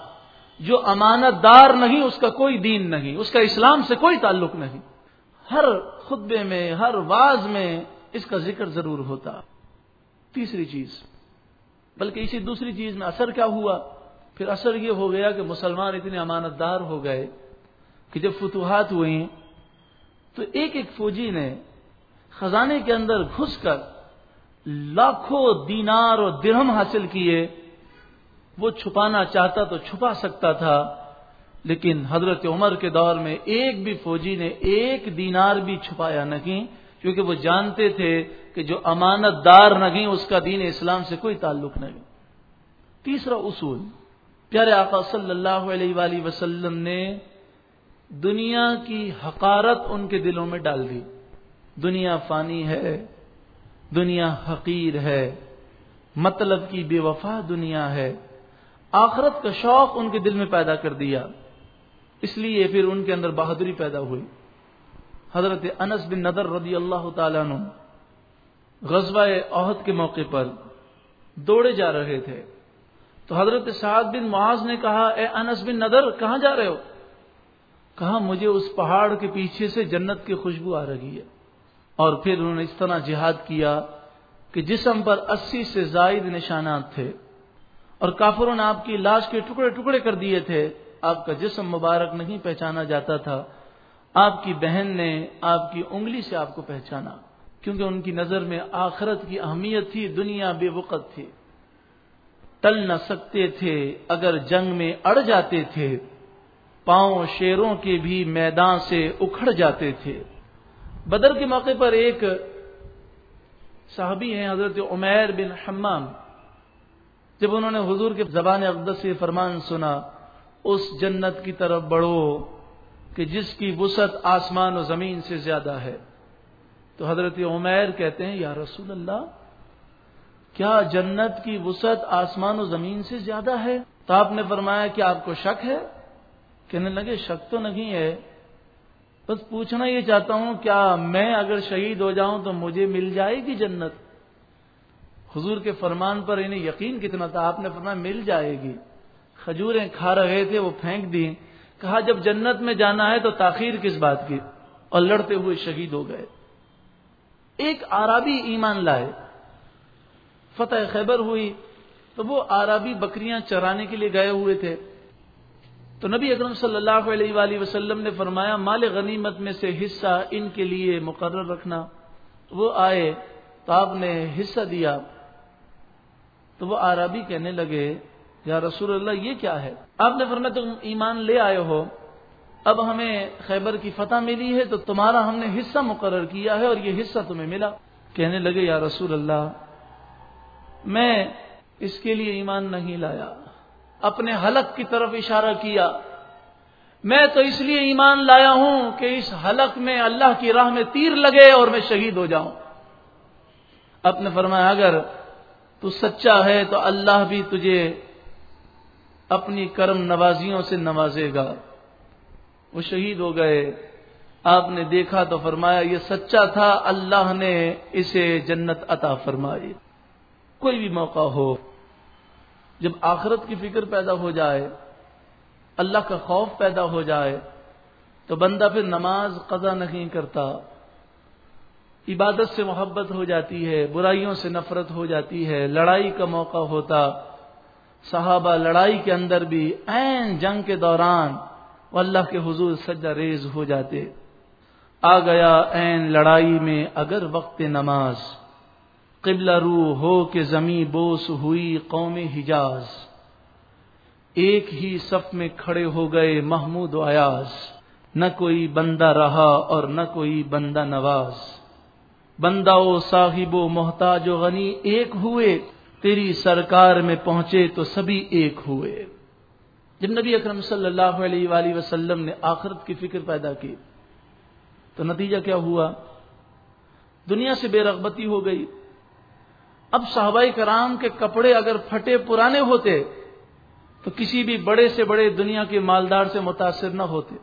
A: جو امانت دار نہیں، اس کا کوئی دین نہیں، اس کا اسلام سے کوئی تعلق نہیں۔ ہر خطبے میں، ہر واز میں اس کا ذکر ضرور ہوتا۔ تیسری چیز، بلکہ اسی دوسری چیز میں اثر کیا ہوا؟ پھر اثر یہ ہو گیا کہ مسلمان اتنے امانت دار ہو گئے کہ جب فتوحات ہوئی تو ایک ایک فوجی نے خزانے کے اندر گھس کر لاکھوں دینار اور درہم حاصل کیے۔ وہ چھپانا چاہتا تو چھپا سکتا تھا، لیکن حضرت عمر کے دور میں ایک بھی فوجی نے ایک دینار بھی چھپایا نہیں کیونکہ وہ جانتے تھے کہ جو امانت دار نہیں اس کا دین اسلام سے کوئی تعلق نہیں۔ تیسرا اصول، پیارے آقا صلی اللہ علیہ وآلہ وسلم نے دنیا کی حقارت ان کے دلوں میں ڈال دی۔ دنیا فانی ہے، دنیا حقیر ہے مطلب کی بے وفا دنیا ہے۔ آخرت کا شوق ان کے دل میں پیدا کر دیا۔ اس لیے پھر ان کے اندر بہادری پیدا ہوئی۔ حضرت انس بن نظر رضی اللہ تعالیٰ عنہ غزوہ عہد کے موقع پر دوڑے جا رہے تھے۔ تو حضرت سعد بن معاذ نے کہا، اے انس بن نظر کہاں جا رہے ہو؟ کہا، مجھے اس پہاڑ کے پیچھے سے جنت کی خوشبو آ رہی ہے۔ اور پھر انہوں نے اس طرح جہاد کیا کہ جسم پر اسی سے زائد نشانات تھے۔ اور کافروں نے آپ کی لاش کے ٹکڑے ٹکڑے کر دیے تھے۔ آپ کا جسم مبارک نہیں پہچانا جاتا تھا۔ آپ کی بہن نے آپ کی انگلی سے آپ کو پہچانا، کیونکہ ان کی نظر میں آخرت کی اہمیت تھی، دنیا بے وقت تھی۔ ٹل نہ سکتے تھے، اگر جنگ میں اڑ جاتے تھے، پاؤں شیروں کے بھی میدان سے اکھڑ جاتے تھے۔ بدر کے موقع پر ایک صحابی ہیں، حضرت عمیر بن حمام۔ جب انہوں نے حضور کے زبان اقدس سے فرمان سنا، اس جنت کی طرف بڑھو کہ جس کی وسعت آسمان و زمین سے زیادہ ہے۔ تو حضرت عمیر کہتے ہیں، یا رسول اللہ، کیا جنت کی وسعت آسمان و زمین سے زیادہ ہے؟ تو آپ نے فرمایا کہ آپ کو شک ہے؟ کہنے لگے، شک تو نہیں ہے۔ بس پوچھنا یہ چاہتا ہوں، کیا میں اگر شہید ہو جاؤں تو مجھے مل جائے گی جنت؟ حضور کے فرمان پر انہیں یقین کتنا تھا؟ آپ نے فرمایا، مل جائے گی۔ کھجوریں کھا رہے تھے، وہ پھینک دی کہا، جب جنت میں جانا ہے تو تاخیر کس بات کی؟ اور لڑتے ہوئے شہید ہو گئے۔ ایک آرابی ایمان لائے۔ فتح خیبر ہوئی تو وہ آرابی بکریاں چرانے کے لیے گئے ہوئے تھے۔ تو نبی اکرم صلی اللہ علیہ وآلہ وسلم نے فرمایا، مال غنیمت میں سے حصہ ان کے لیے مقرر رکھنا۔ وہ آئے تو آپ نے حصہ دیا۔ تو وہ آرابی کہنے لگے، یا رسول اللہ، یہ کیا ہے؟ آپ نے فرمایا، تم ایمان لے آئے ہو، اب ہمیں خیبر کی فتح ملی ہے، تو تمہارا ہم نے حصہ مقرر کیا ہے اور یہ حصہ تمہیں ملا۔ کہنے لگے، یا رسول اللہ، میں اس کے لیے ایمان نہیں لایا، اپنے حلق کی طرف اشارہ کیا۔ میں تو اس لیے ایمان لایا ہوں کہ اس حلق میں اللہ کی راہ میں تیر لگے اور میں شہید ہو جاؤں۔ اپنے فرمایا، اگر تو سچا ہے تو اللہ بھی تجھے اپنی کرم نوازیوں سے نوازے گا۔ وہ شہید ہو گئے۔ آپ نے دیکھا تو فرمایا، یہ سچا تھا، اللہ نے اسے جنت عطا فرمائی۔ کوئی بھی موقع ہو، جب آخرت کی فکر پیدا ہو جائے، اللہ کا خوف پیدا ہو جائے، تو بندہ پھر نماز قضا نہیں کرتا۔ عبادت سے محبت ہو جاتی ہے، برائیوں سے نفرت ہو جاتی ہے، لڑائی کا موقع ہوتا، صحابہ لڑائی کے اندر بھی این جنگ کے دوران وہ اللہ کے حضور سجا ریز ہو جاتے۔ آ گیا این لڑائی میں اگر وقت نماز، قبلہ رو ہو کہ زمیں بوس ہوئی قوم حجاز۔ ایک ہی صف میں کھڑے ہو گئے محمود و ایاز نہ کوئی بندہ رہا اور نہ کوئی بندہ نواز۔ بندہ و صاحب و محتاج و غنی ایک ہوئے، تیری سرکار میں پہنچے تو سبھی ایک ہوئے۔ جب نبی اکرم صلی اللہ علیہ وآلہ وسلم نے آخرت کی فکر پیدا کی، تو نتیجہ کیا ہوا؟ دنیا سے بے رغبتی ہو گئی۔ اب صحابہ کرام کے کپڑے اگر پھٹے پرانے ہوتے، تو کسی بھی بڑے سے بڑے دنیا کے مالدار سے متاثر نہ ہوتے۔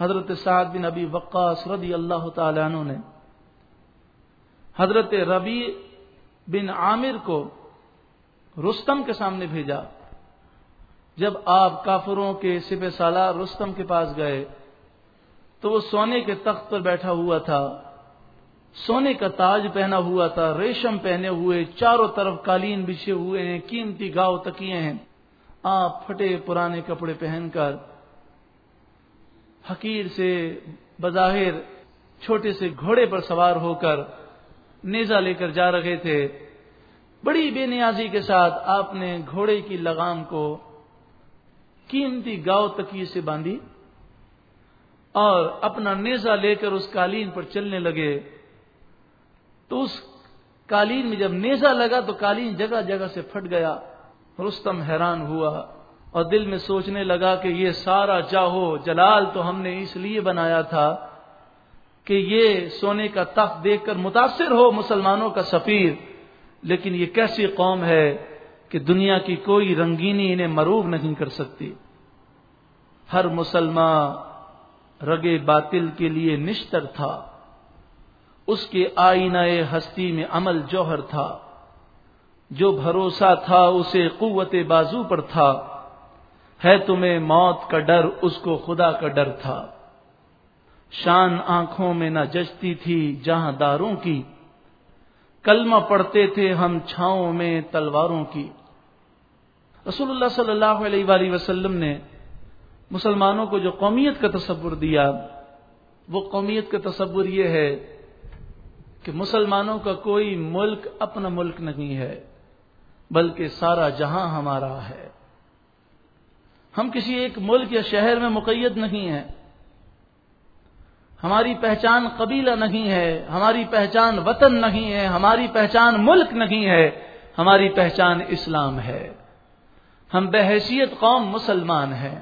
A: حضرت سعد بن ابی وقاص رضی اللہ تعالی عنہ نے حضرت ربی بن عامر کو رستم کے سامنے بھیجا۔ جب آپ کافروں کے سپہ سالار رستم کے پاس گئے، تو وہ سونے کے تخت پر بیٹھا ہوا تھا۔ سونے کا تاج پہنا ہوا تھا، ریشم پہنے ہوئے، چاروں طرف قالین بچھے ہوئے ہیں، قیمتی گاؤ تکیے ہیں۔ آپ پھٹے پرانے کپڑے پہن کر حقیر سے بظاہر چھوٹے سے گھوڑے پر سوار ہو کر نیزا لے کر جا رہے تھے۔ بڑی بے نیازی کے ساتھ آپ نے گھوڑے کی لگام کو قیمتی گاؤ تکیے سے باندھی اور اپنا نیزا لے کر اس قالین پر چلنے لگے۔ تو اس قالین میں جب نیزا لگا تو قالین جگہ جگہ سے پھٹ گیا۔ رستم حیران ہوا اور دل میں سوچنے لگا کہ یہ سارا جاہو جلال تو ہم نے اس لیے بنایا تھا کہ یہ سونے کا تخت دیکھ کر متاثر ہو مسلمانوں کا سفیر، لیکن یہ کیسی قوم ہے کہ دنیا کی کوئی رنگینی انہیں مروب نہیں کر سکتی۔ ہر مسلمان رگے باطل کے لیے نشتر تھا۔ اس کے آئینہ ہستی میں عمل جوہر تھا۔ جو بھروسہ تھا اسے قوت بازو پر تھا۔ ہے تمہیں موت کا ڈر، اس کو خدا کا ڈر تھا۔ شان آنکھوں میں نہ جچتی تھی جہاں داروں کی۔ کلمہ پڑھتے تھے ہم چھاؤں میں تلواروں کی۔ رسول اللہ صلی اللہ علیہ وآلہ وسلم نے مسلمانوں کو جو قومیت کا تصور دیا، وہ قومیت کا تصور یہ ہے کہ مسلمانوں کا کوئی ملک اپنا ملک نہیں ہے، بلکہ سارا جہاں ہمارا ہے۔ ہم کسی ایک ملک یا شہر میں مقید نہیں ہیں۔ ہماری پہچان قبیلہ نہیں ہے، ہماری پہچان وطن نہیں ہے، ہماری پہچان ملک نہیں ہے، ہماری پہچان اسلام ہے۔ ہم بحیثیت قوم مسلمان ہیں۔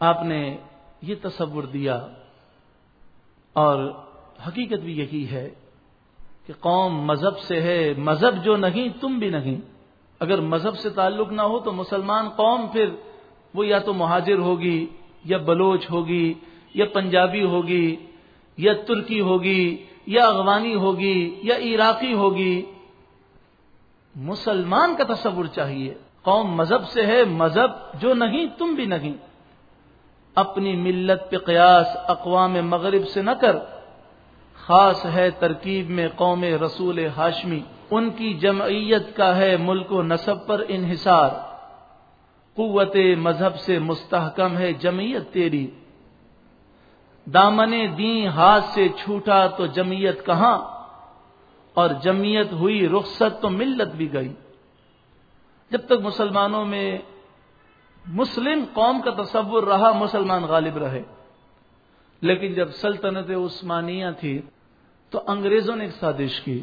A: آپ نے یہ تصور دیا اور حقیقت بھی یہی ہے کہ قوم مذہب سے ہے، مذہب جو نہیں، تم بھی نہیں۔ اگر مذہب سے تعلق نہ ہو تو مسلمان قوم پھر وہ یا تو مہاجر ہوگی یا بلوچ ہوگی۔ یا پنجابی ہوگی، یا ترکی ہوگی، یا افغانی ہوگی، یا عراقی ہوگی، مسلمان کا تصور چاہیے۔ قوم مذہب سے ہے، مذہب جو نہیں، تم بھی نہیں۔ اپنی ملت پہ قیاس اقوام مغرب سے نہ کر۔ خاص ہے ترکیب میں قوم رسول ہاشمی۔ ان کی جمعیت کا ہے ملک و نصب پر انحصار۔ قوت مذہب سے مستحکم ہے جمعیت تیری۔ دامن دین ہاتھ سے چھوٹا تو جمعیت کہاں؟ اور جمعیت ہوئی رخصت تو ملت بھی گئی۔ جب تک مسلمانوں میں مسلم قوم کا تصور رہا، مسلمان غالب رہے۔ لیکن جب سلطنت عثمانیہ تھی، تو انگریزوں نے ایک سازش کی،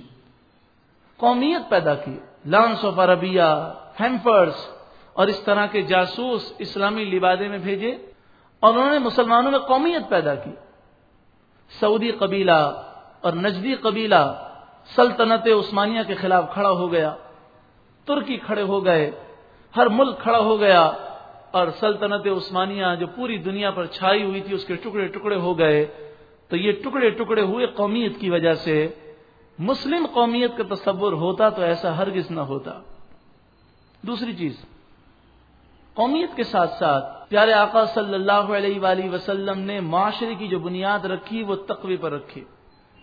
A: قومیت پیدا کی۔ لانس آف عربیہ ہیمفرس اور اس طرح کے جاسوس اسلامی لبادے میں بھیجے۔ اور انہوں نے مسلمانوں میں قومیت پیدا کی۔ سعودی قبیلہ اور نجدی قبیلہ سلطنت عثمانیہ کے خلاف کھڑا ہو گیا۔ ترکی کھڑے ہو گئے۔ ہر ملک کھڑا ہو گیا۔ اور سلطنت عثمانیہ جو پوری دنیا پر چھائی ہوئی تھی، اس کے ٹکڑے ٹکڑے ہو گئے۔ تو یہ ٹکڑے ٹکڑے ہوئے قومیت کی وجہ سے مسلم قومیت کا تصور ہوتا تو ایسا ہرگز نہ ہوتا۔ دوسری چیز، قومیت کے ساتھ ساتھ پیارے آقا صلی اللہ علیہ وآلہ وسلم نے معاشرے کی جو بنیاد رکھی وہ تقوی پر رکھی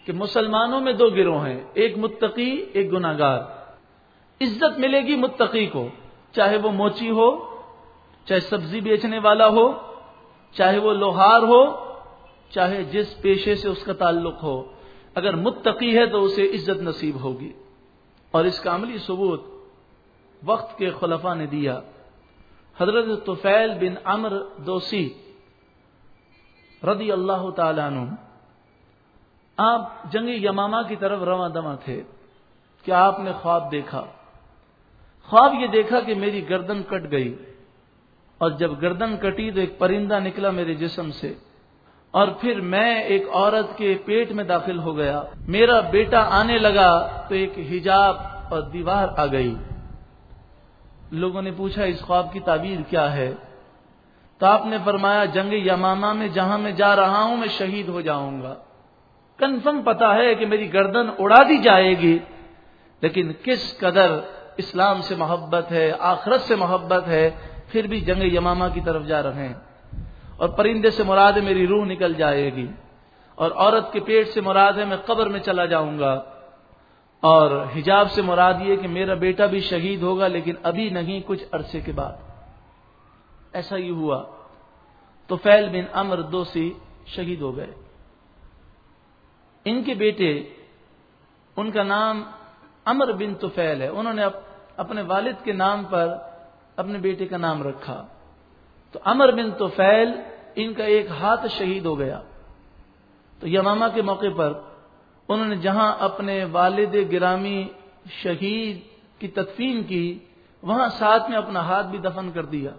A: کہ مسلمانوں میں دو گروہ ہیں، ایک متقی، ایک گناگار عزت ملے گی متقی کو، چاہے وہ موچی ہو، چاہے سبزی بیچنے والا ہو، چاہے وہ لوہار ہو، چاہے جس پیشے سے اس کا تعلق ہو۔ اگر متقی ہے تو اسے عزت نصیب ہوگی۔ اور اس کا عملی ثبوت وقت کے خلفا نے دیا۔ حضرت طفیل بن امر دوسی رضی اللہ تعالیٰ عنہ، آپ جنگ یماما کی طرف رواں دما تھے کہ آپ نے خواب دیکھا۔ خواب یہ دیکھا کہ میری گردن کٹ گئی اور جب گردن کٹی تو ایک پرندہ نکلا میرے جسم سے اور پھر میں ایک عورت کے پیٹ میں داخل ہو گیا۔ میرا بیٹا آنے لگا تو ایک حجاب اور دیوار آ گئی۔ لوگوں نے پوچھا، اس خواب کی تعبیر کیا ہے؟ تو آپ نے فرمایا، جنگ یماما میں جہاں میں جا رہا ہوں، میں شہید ہو جاؤں گا۔ کنفرم پتا ہے کہ میری گردن اڑا دی جائے گی، لیکن کس قدر اسلام سے محبت ہے، آخرت سے محبت ہے، پھر بھی جنگ یماما کی طرف جا رہے ہیں۔ اور پرندے سے مراد ہے میری روح نکل جائے گی۔ اور عورت کے پیٹ سے مراد ہے، میں قبر میں چلا جاؤں گا۔ اور حجاب سے مراد یہ کہ میرا بیٹا بھی شہید ہوگا لیکن ابھی نہیں کچھ عرصے کے بعد۔ ایسا ہی ہوا۔ تو فیل بن امر دوسی شہید ہو گئے۔ ان کے بیٹے، ان کا نام امر بن توفیل ہے۔ انہوں نے اپنے والد کے نام پر اپنے بیٹے کا نام رکھا۔ تو امر بن توفیل ان کا ایک ہاتھ شہید ہو گیا۔ تو یماما کے موقع پر انہوں نے جہاں اپنے والد گرامی شہید کی تدفین کی، وہاں ساتھ میں اپنا ہاتھ بھی دفن کر دیا۔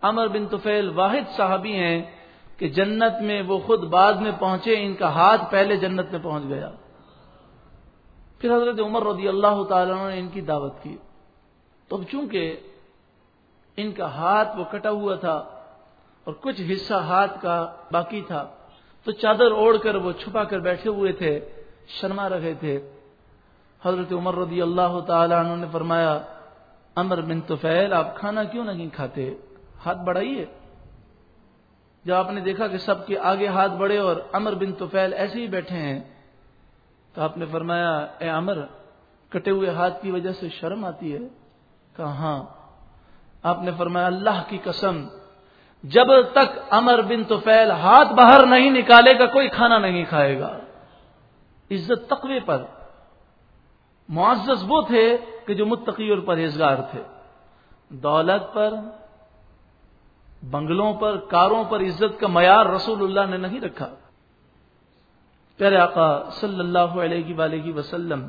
A: امر بن توفیل واحد صحابی ہیں کہ جنت میں وہ خود بعد میں پہنچے، ان کا ہاتھ پہلے جنت میں پہنچ گیا۔ پھر حضرت عمر رضی اللہ تعالیٰ نے ان کی دعوت کی۔ تو چونکہ ان کا ہاتھ وہ کٹا ہوا تھا اور کچھ حصہ ہاتھ کا باقی تھا، تو چادر اوڑھ کر وہ چھپا کر بیٹھے ہوئے تھے۔ شرما رہے تھے۔ حضرت عمر رضی اللہ تعالیٰ عنہ نے فرمایا، امر بن توفیل آپ کھانا کیوں نہیں کھاتے؟ ہاتھ بڑھائیے۔ جب آپ نے دیکھا کہ سب کے آگے ہاتھ بڑھے اور امر بن توفیل ایسے ہی بیٹھے ہیں، تو آپ نے فرمایا، اے امر، کٹے ہوئے ہاتھ کی وجہ سے شرم آتی ہے؟ کہا ہاں۔ آپ نے فرمایا، اللہ کی قسم، جب تک امر بن توفیل ہاتھ باہر نہیں نکالے گا، کوئی کھانا نہیں کھائے گا۔ عزت تقوی پر۔ معزز وہ تھے کہ جو متقی اور پرہیزگار تھے۔ دولت پر، بنگلوں پر، کاروں پر عزت کا معیار رسول اللہ نے نہیں رکھا۔ پیارے آقا صلی اللہ علیہ وآلہ وسلم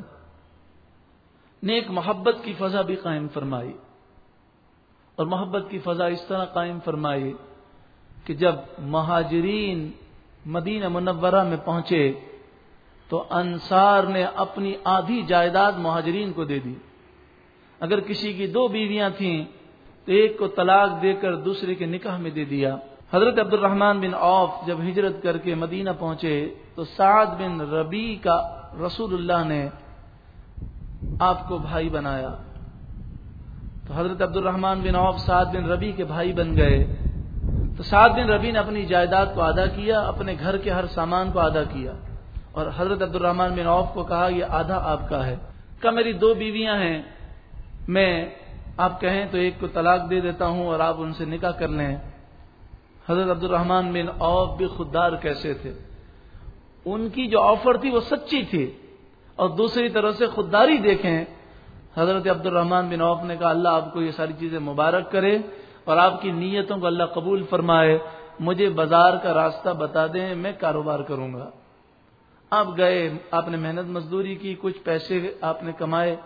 A: نے ایک محبت کی فضا بھی قائم فرمائی۔ اور محبت کی فضا اس طرح قائم فرمائی کہ جب مہاجرین مدینہ منورہ میں پہنچے تو انصار نے اپنی آدھی جائیداد مہاجرین کو دے دی۔ اگر کسی کی دو بیویاں تھیں، تو ایک کو طلاق دے کر دوسرے کے نکاح میں دے دیا۔ حضرت عبد الرحمن بن عوف جب ہجرت کر کے مدینہ پہنچے، تو سعد بن ربی کا رسول اللہ نے آپ کو بھائی بنایا۔ تو حضرت عبد الرحمن بن عوف سعد بن ربی کے بھائی بن گئے۔ تو سعد بن ربی نے اپنی جائیداد کو ادا کیا، اپنے گھر کے ہر سامان کو ادا کیا۔ اور حضرت عبد الرحمن بن عوف کو کہا، یہ آدھا آپ کا ہے۔ کہ میری دو بیویاں ہیں۔ میں آپ کہیں تو ایک کو طلاق دے دیتا ہوں اور آپ ان سے نکاح کر لیں۔ حضرت عبد الرحمان بن اوف بھی خوددار کیسے تھے؟ ان کی جو آفر تھی وہ سچی تھی۔ اور دوسری طرح سے خودداری دیکھیں۔ حضرت عبد الرحمان بن اوف نے کہا، اللہ آپ کو یہ ساری چیزیں مبارک کرے اور آپ کی نیتوں کو اللہ قبول فرمائے۔ مجھے بازار کا راستہ بتا دیں، میں کاروبار کروں گا۔ آپ گئے، آپ نے محنت مزدوری کی، کچھ پیسے آپ نے کمائے،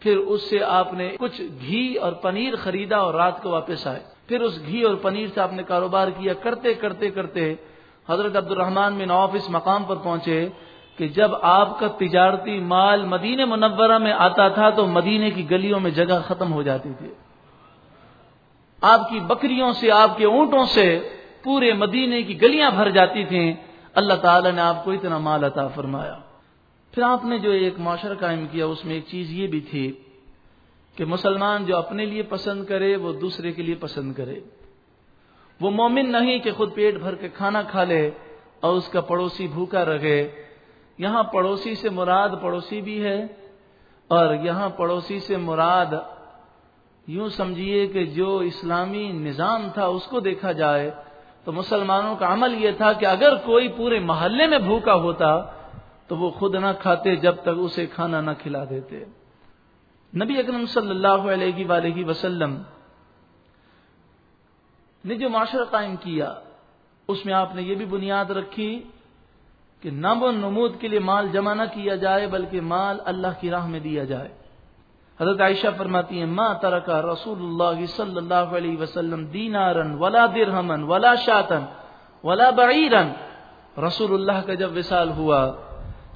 A: پھر اس سے آپ نے کچھ گھی اور پنیر خریدا اور رات کو واپس آئے۔ پھر اس گھی اور پنیر سے آپ نے کاروبار کیا۔ کرتے کرتے کرتے حضرت عبد الرحمان بن عوف اس مقام پر پہنچے کہ جب آپ کا تجارتی مال مدینہ منورہ میں آتا تھا تو مدینے کی گلیوں میں جگہ ختم ہو جاتی تھی۔ آپ کی بکریوں سے، آپ کے اونٹوں سے پورے مدینے کی گلیاں بھر جاتی تھیں۔ اللہ تعالی نے آپ کو اتنا مال عطا فرمایا۔ پھر آپ نے جو ایک معاشرہ قائم کیا، اس میں ایک چیز یہ بھی تھی کہ مسلمان جو اپنے لیے پسند کرے، وہ دوسرے کے لیے پسند کرے۔ وہ مومن نہیں کہ خود پیٹ بھر کے کھانا کھا لے اور اس کا پڑوسی بھوکا رہے۔ یہاں پڑوسی سے مراد پڑوسی بھی ہے اور یہاں پڑوسی سے مراد یوں سمجھیے کہ جو اسلامی نظام تھا، اس کو دیکھا جائے تو مسلمانوں کا عمل یہ تھا کہ اگر کوئی پورے محلے میں بھوکا ہوتا تو وہ خود نہ کھاتے جب تک اسے کھانا نہ کھلا دیتے۔ نبی اکرم صلی اللہ علیہ وآلہ وسلم نے جو معاشرہ قائم کیا، اس میں آپ نے یہ بھی بنیاد رکھی کہ نم و نمود کے لیے مال جمع نہ کیا جائے، بلکہ مال اللہ کی راہ میں دیا جائے۔ حضرت عائشہ فرماتی ہیں، ما ترکا رسول اللہ صلی اللہ علیہ وسلم دینارن ولا درہمن ولا شاطن ولا بعیرن. رسول اللہ کا جب وصال ہوا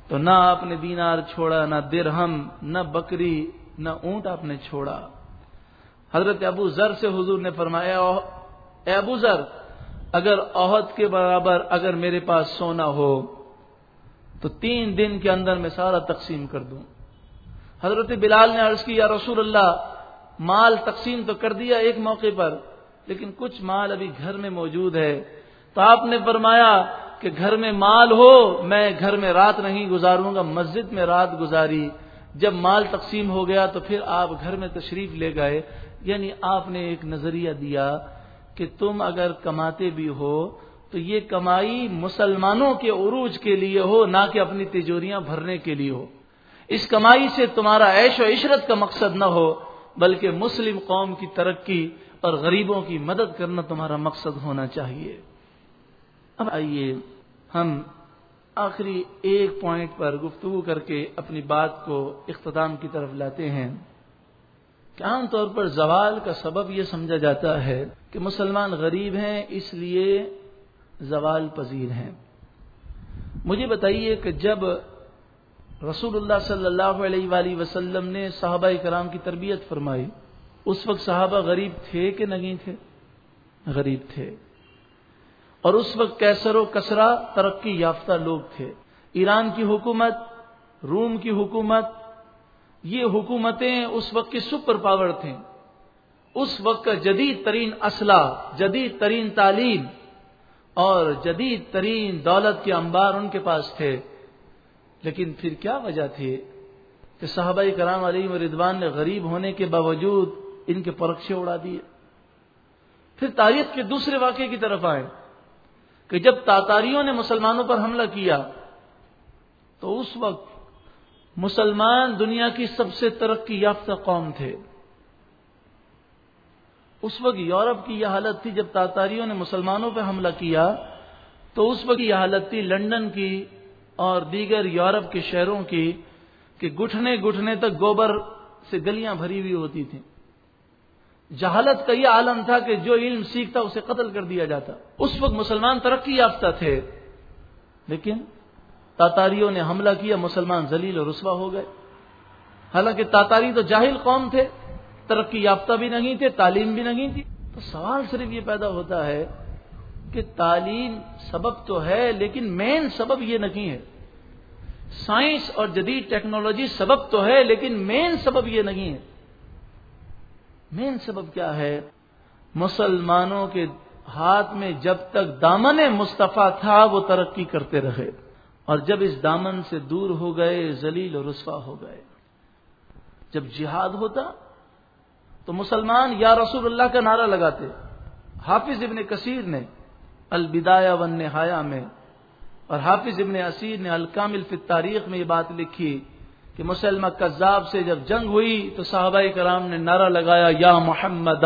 A: تو نہ آپ نے دینار چھوڑا، نہ درہم، نہ بکری، نہ اونٹ آپ نے چھوڑا۔ حضرت ابو ذر سے حضور نے فرمایا اے ابو ذر، اگر عہد کے برابر اگر میرے پاس سونا ہو تو تین دن کے اندر میں سارا تقسیم کر دوں۔ حضرت بلال نے عرض کی، یا رسول اللہ، مال تقسیم تو کر دیا ایک موقع پر، لیکن کچھ مال ابھی گھر میں موجود ہے۔ تو آپ نے فرمایا کہ گھر میں مال ہو، میں گھر میں رات نہیں گزاروں گا، مسجد میں رات گزاری۔ جب مال تقسیم ہو گیا تو پھر آپ گھر میں تشریف لے گئے۔ یعنی آپ نے ایک نظریہ دیا کہ تم اگر کماتے بھی ہو تو یہ کمائی مسلمانوں کے عروج کے لیے ہو، نہ کہ اپنی تجوریاں بھرنے کے لیے ہو۔ اس کمائی سے تمہارا عیش و عشرت کا مقصد نہ ہو، بلکہ مسلم قوم کی ترقی اور غریبوں کی مدد کرنا تمہارا مقصد ہونا چاہیے۔ اب آئیے ہم آخری ایک پوائنٹ پر گفتگو کر کے اپنی بات کو اختتام کی طرف لاتے ہیں۔ کہ عام طور پر زوال کا سبب یہ سمجھا جاتا ہے کہ مسلمان غریب ہیں، اس لیے زوال پذیر ہیں۔ مجھے بتائیے کہ جب رسول اللہ صلی اللہ علیہ وآلہ وسلم نے صحابہ کرام کی تربیت فرمائی۔ اس وقت صحابہ غریب تھے کہ نہیں تھے؟ غریب تھے۔ اور اس وقت کیسر و کسرا ترقی یافتہ لوگ تھے۔ ایران کی حکومت، روم کی حکومت، یہ حکومتیں اس وقت کی سپر پاور تھیں۔ اس وقت کا جدید ترین اسلحہ، جدید ترین تعلیم اور جدید ترین دولت کے انبار ان کے پاس تھے۔ لیکن پھر کیا وجہ تھی کہ صحابہ کرام علی مردوان نے غریب ہونے کے باوجود ان کے پرکشے اڑا دیے۔ پھر تاریخ کے دوسرے واقعے کی طرف آئے کہ جب تاتاریوں نے مسلمانوں پر حملہ کیا تو اس وقت مسلمان دنیا کی سب سے ترقی یافتہ قوم تھے۔ اس وقت یورپ کی یہ حالت تھی جب تاتاریوں نے مسلمانوں پہ حملہ کیا تو اس وقت یہ حالت تھی لنڈن کی اور دیگر یورپ کے شہروں کی کہ گٹھنے گٹھنے تک گوبر سے گلیاں بھری ہوئی ہوتی تھیں۔ جہالت کا یہ عالم تھا کہ جو علم سیکھتا اسے قتل کر دیا جاتا۔ اس وقت مسلمان ترقی یافتہ تھے۔ لیکن تاتاریوں نے حملہ کیا، مسلمان ذلیل اور رسوا ہو گئے۔ حالانکہ تاتاری تو جاہل قوم تھے، ترقی یافتہ بھی نہیں تھے، تعلیم بھی نہیں تھی۔ تو سوال صرف یہ پیدا ہوتا ہے کہ تعلیم سبب تو ہے لیکن مین سبب یہ نہیں ہے۔ سائنس اور جدید ٹیکنالوجی سبب تو ہے لیکن مین سبب یہ نہیں ہے۔ مین سبب کیا ہے؟ مسلمانوں کے ہاتھ میں جب تک دامن مصطفیٰ تھا وہ ترقی کرتے رہے اور جب اس دامن سے دور ہو گئے، ذلیل اور رسوا ہو گئے۔ جب جہاد ہوتا تو مسلمان یا رسول اللہ کا نعرہ لگاتے۔ حافظ ابن کثیر نے البدایا ون نہایا میں۔ اور حافظ ابن اسیر نے الکامل فی تاریخ میں یہ بات لکھی کہ مسلمہ کذاب سے جب جنگ ہوئی تو صحابہ کرام نے نعرہ لگایا، یا محمد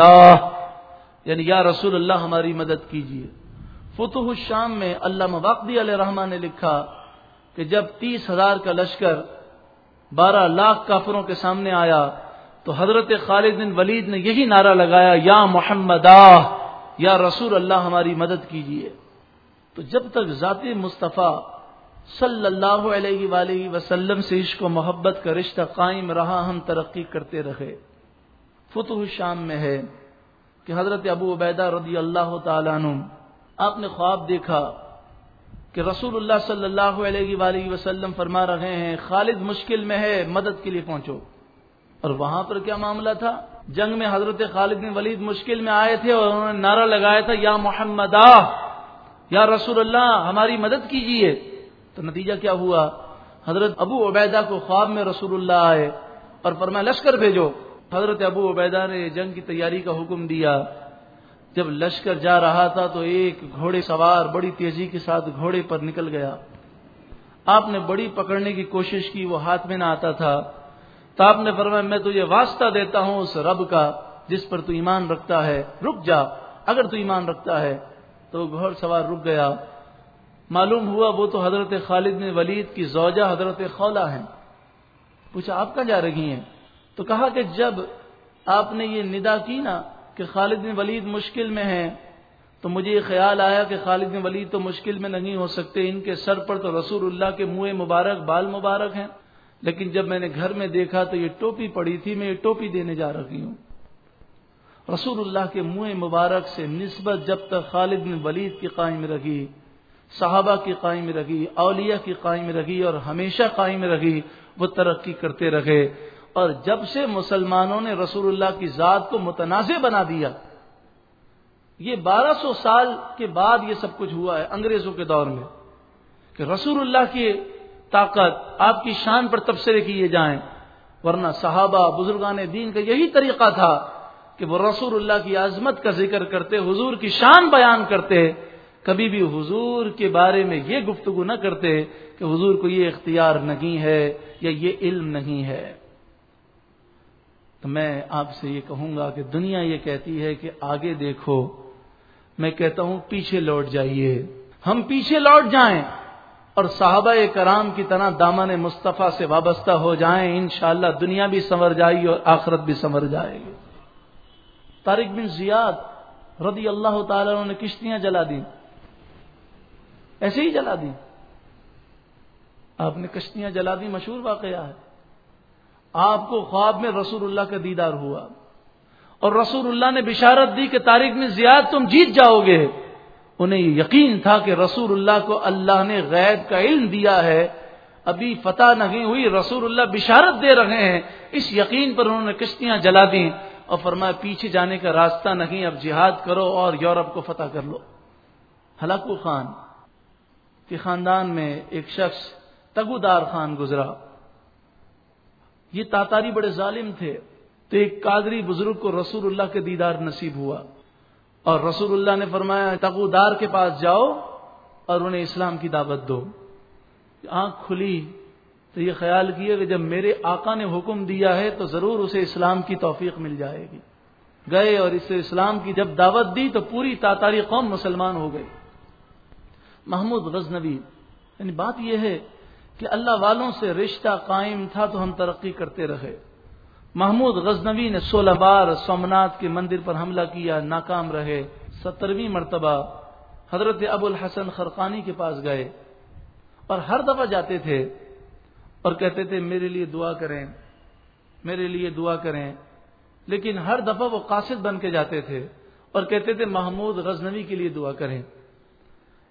A: یعنی یا رسول اللہ ہماری مدد کیجیے فتح الشام میں اللہ مواقدی علیہ رحمان نے لکھا کہ جب تیس ہزار کا لشکر بارہ لاکھ کافروں کے سامنے آیا تو حضرت خالد بن ولید نے یہی نعرہ لگایا، یا محمد یا رسول اللہ ہماری مدد کیجیے تو جب تک ذاتی مصطفیٰ صلی اللہ علیہ وآلہ وسلم سے عشق و محبت کا رشتہ قائم رہا، ہم ترقی کرتے رہے۔ فتح شام میں ہے کہ حضرت ابو عبیدہ رضی اللہ تعالیٰ عنہ، آپ نے خواب دیکھا کہ رسول اللہ صلی اللہ علیہ وآلہ وسلم فرما رہے ہیں، خالد مشکل میں ہے، مدد کے لیے پہنچو۔ اور وہاں پر کیا معاملہ تھا؟ جنگ میں حضرت خالد بن ولید مشکل میں آئے تھے اور انہوں نے نعرہ لگایا تھا، یا محمد یا رسول اللہ، ہماری مدد کیجیے تو نتیجہ کیا ہوا؟ حضرت ابو عبیدہ کو خواب میں رسول اللہ آئے اور فرمایا، لشکر بھیجو۔ حضرت ابو عبیدہ نے جنگ کی تیاری کا حکم دیا۔ جب لشکر جا رہا تھا تو ایک گھوڑے سوار بڑی تیزی کے ساتھ گھوڑے پر نکل گیا۔ آپ نے بڑی پکڑنے کی کوشش کی، وہ ہاتھ میں نہ آتا تھا۔ تو آپ نے فرمایا، میں تجھے واسطہ دیتا ہوں اس رب کا جس پر تو ایمان رکھتا ہے۔ رک جا۔ اگر تو ایمان رکھتا ہے، تو گھوڑ سوار رک گیا۔ معلوم ہوا وہ تو حضرت خالد نے ولید کی زوجہ حضرت خولا ہیں۔ پوچھا، آپ کہاں جا رہی ہیں؟ تو کہا کہ جب آپ نے یہ ندا کی نا کہ خالد بن ولید مشکل میں ہیں، تو مجھے یہ خیال آیا کہ خالد بن ولید تو مشکل میں نہیں ہو سکتے۔ ان کے سر پر تو رسول اللہ کے منہ مبارک، بال مبارک ہیں۔ لیکن جب میں نے گھر میں دیکھا تو یہ ٹوپی پڑی تھی، میں یہ ٹوپی دینے جا رہی ہوں۔ رسول اللہ کے منہ مبارک سے نسبت جب تک خالد بن ولید کی قائم رہی، صحابہ کی قائم رہی، اولیاء کی قائم رہی اور ہمیشہ قائم رہی، وہ ترقی کرتے رہے۔ اور جب سے مسلمانوں نے رسول اللہ کی ذات کو متنازع بنا دیا، یہ بارہ سو سال کے بعد یہ سب کچھ ہوا ہے، انگریزوں کے دور میں کہ رسول اللہ کی طاقت آپ کی شان پر تبصرے کیے جائیں۔ ورنہ صحابہ بزرگان دین کا یہی طریقہ تھا کہ وہ رسول اللہ کی عظمت کا ذکر کرتے، حضور کی شان بیان کرتے۔ کبھی بھی حضور کے بارے میں یہ گفتگو نہ کرتے کہ حضور کو یہ اختیار نہیں ہے یا یہ علم نہیں ہے۔ تو میں آپ سے یہ کہوں گا کہ دنیا یہ کہتی ہے کہ آگے دیکھو، میں کہتا ہوں پیچھے لوٹ جائیے۔ ہم پیچھے لوٹ جائیں۔ اور صحابہ کرام کی طرح دامن مصطفیٰ سے وابستہ ہو جائیں، انشاءاللہ دنیا بھی سنور جائے گی اور آخرت بھی سنور جائے گی۔ طارق بن زیاد رضی اللہ تعالی نے کشتیاں جلا دی ایسے ہی جلا دی آپ نے کشتیاں جلا دی مشہور واقعہ ہے۔ آپ کو خواب میں رسول اللہ کا دیدار ہوا۔ اور رسول اللہ نے بشارت دی کہ تاریخ میں زیاد تم جیت جاؤ گے۔ انہیں یقین تھا کہ رسول اللہ کو اللہ نے غیب کا علم دیا ہے، ابھی فتح نہیں ہوئی، رسول اللہ بشارت دے رہے ہیں۔ اس یقین پر انہوں نے کشتیاں جلا دی اور فرمایا، پیچھے جانے کا راستہ نہیں، اب جہاد کرو اور یورپ کو فتح کر لو۔ ہلاکو خان کے خاندان میں ایک شخص تگودار خان گزرا۔ یہ تاتاری بڑے ظالم تھے۔ تو ایک قادری بزرگ کو رسول اللہ کے دیدار نصیب ہوا۔ اور رسول اللہ نے فرمایا تگودار کے پاس جاؤ اور انہیں اسلام کی دعوت دو۔ آنکھ کھلی تو یہ خیال کیا کہ جب میرے آقا نے حکم دیا ہے تو ضرور اسے اسلام کی توفیق مل جائے گی۔ گئے اور اسے اسلام کی جب دعوت دی تو پوری تاتاری قوم مسلمان ہو گئی۔ محمود غزنوی یعنی بات یہ ہے کہ اللہ والوں سے رشتہ قائم تھا تو ہم ترقی کرتے رہے۔ محمود غزنوی نے سولہ بار سومنات کے مندر پر حملہ کیا، ناکام رہے۔ سترویں مرتبہ حضرت ابو الحسن خرقانی کے پاس گئے اور ہر دفعہ جاتے تھے اور کہتے تھے، میرے لیے دعا کریں، میرے لیے دعا کریں۔ لیکن ہر دفعہ وہ قاصد بن کے جاتے تھے اور کہتے تھے، محمود غزنوی کے لیے دعا کریں۔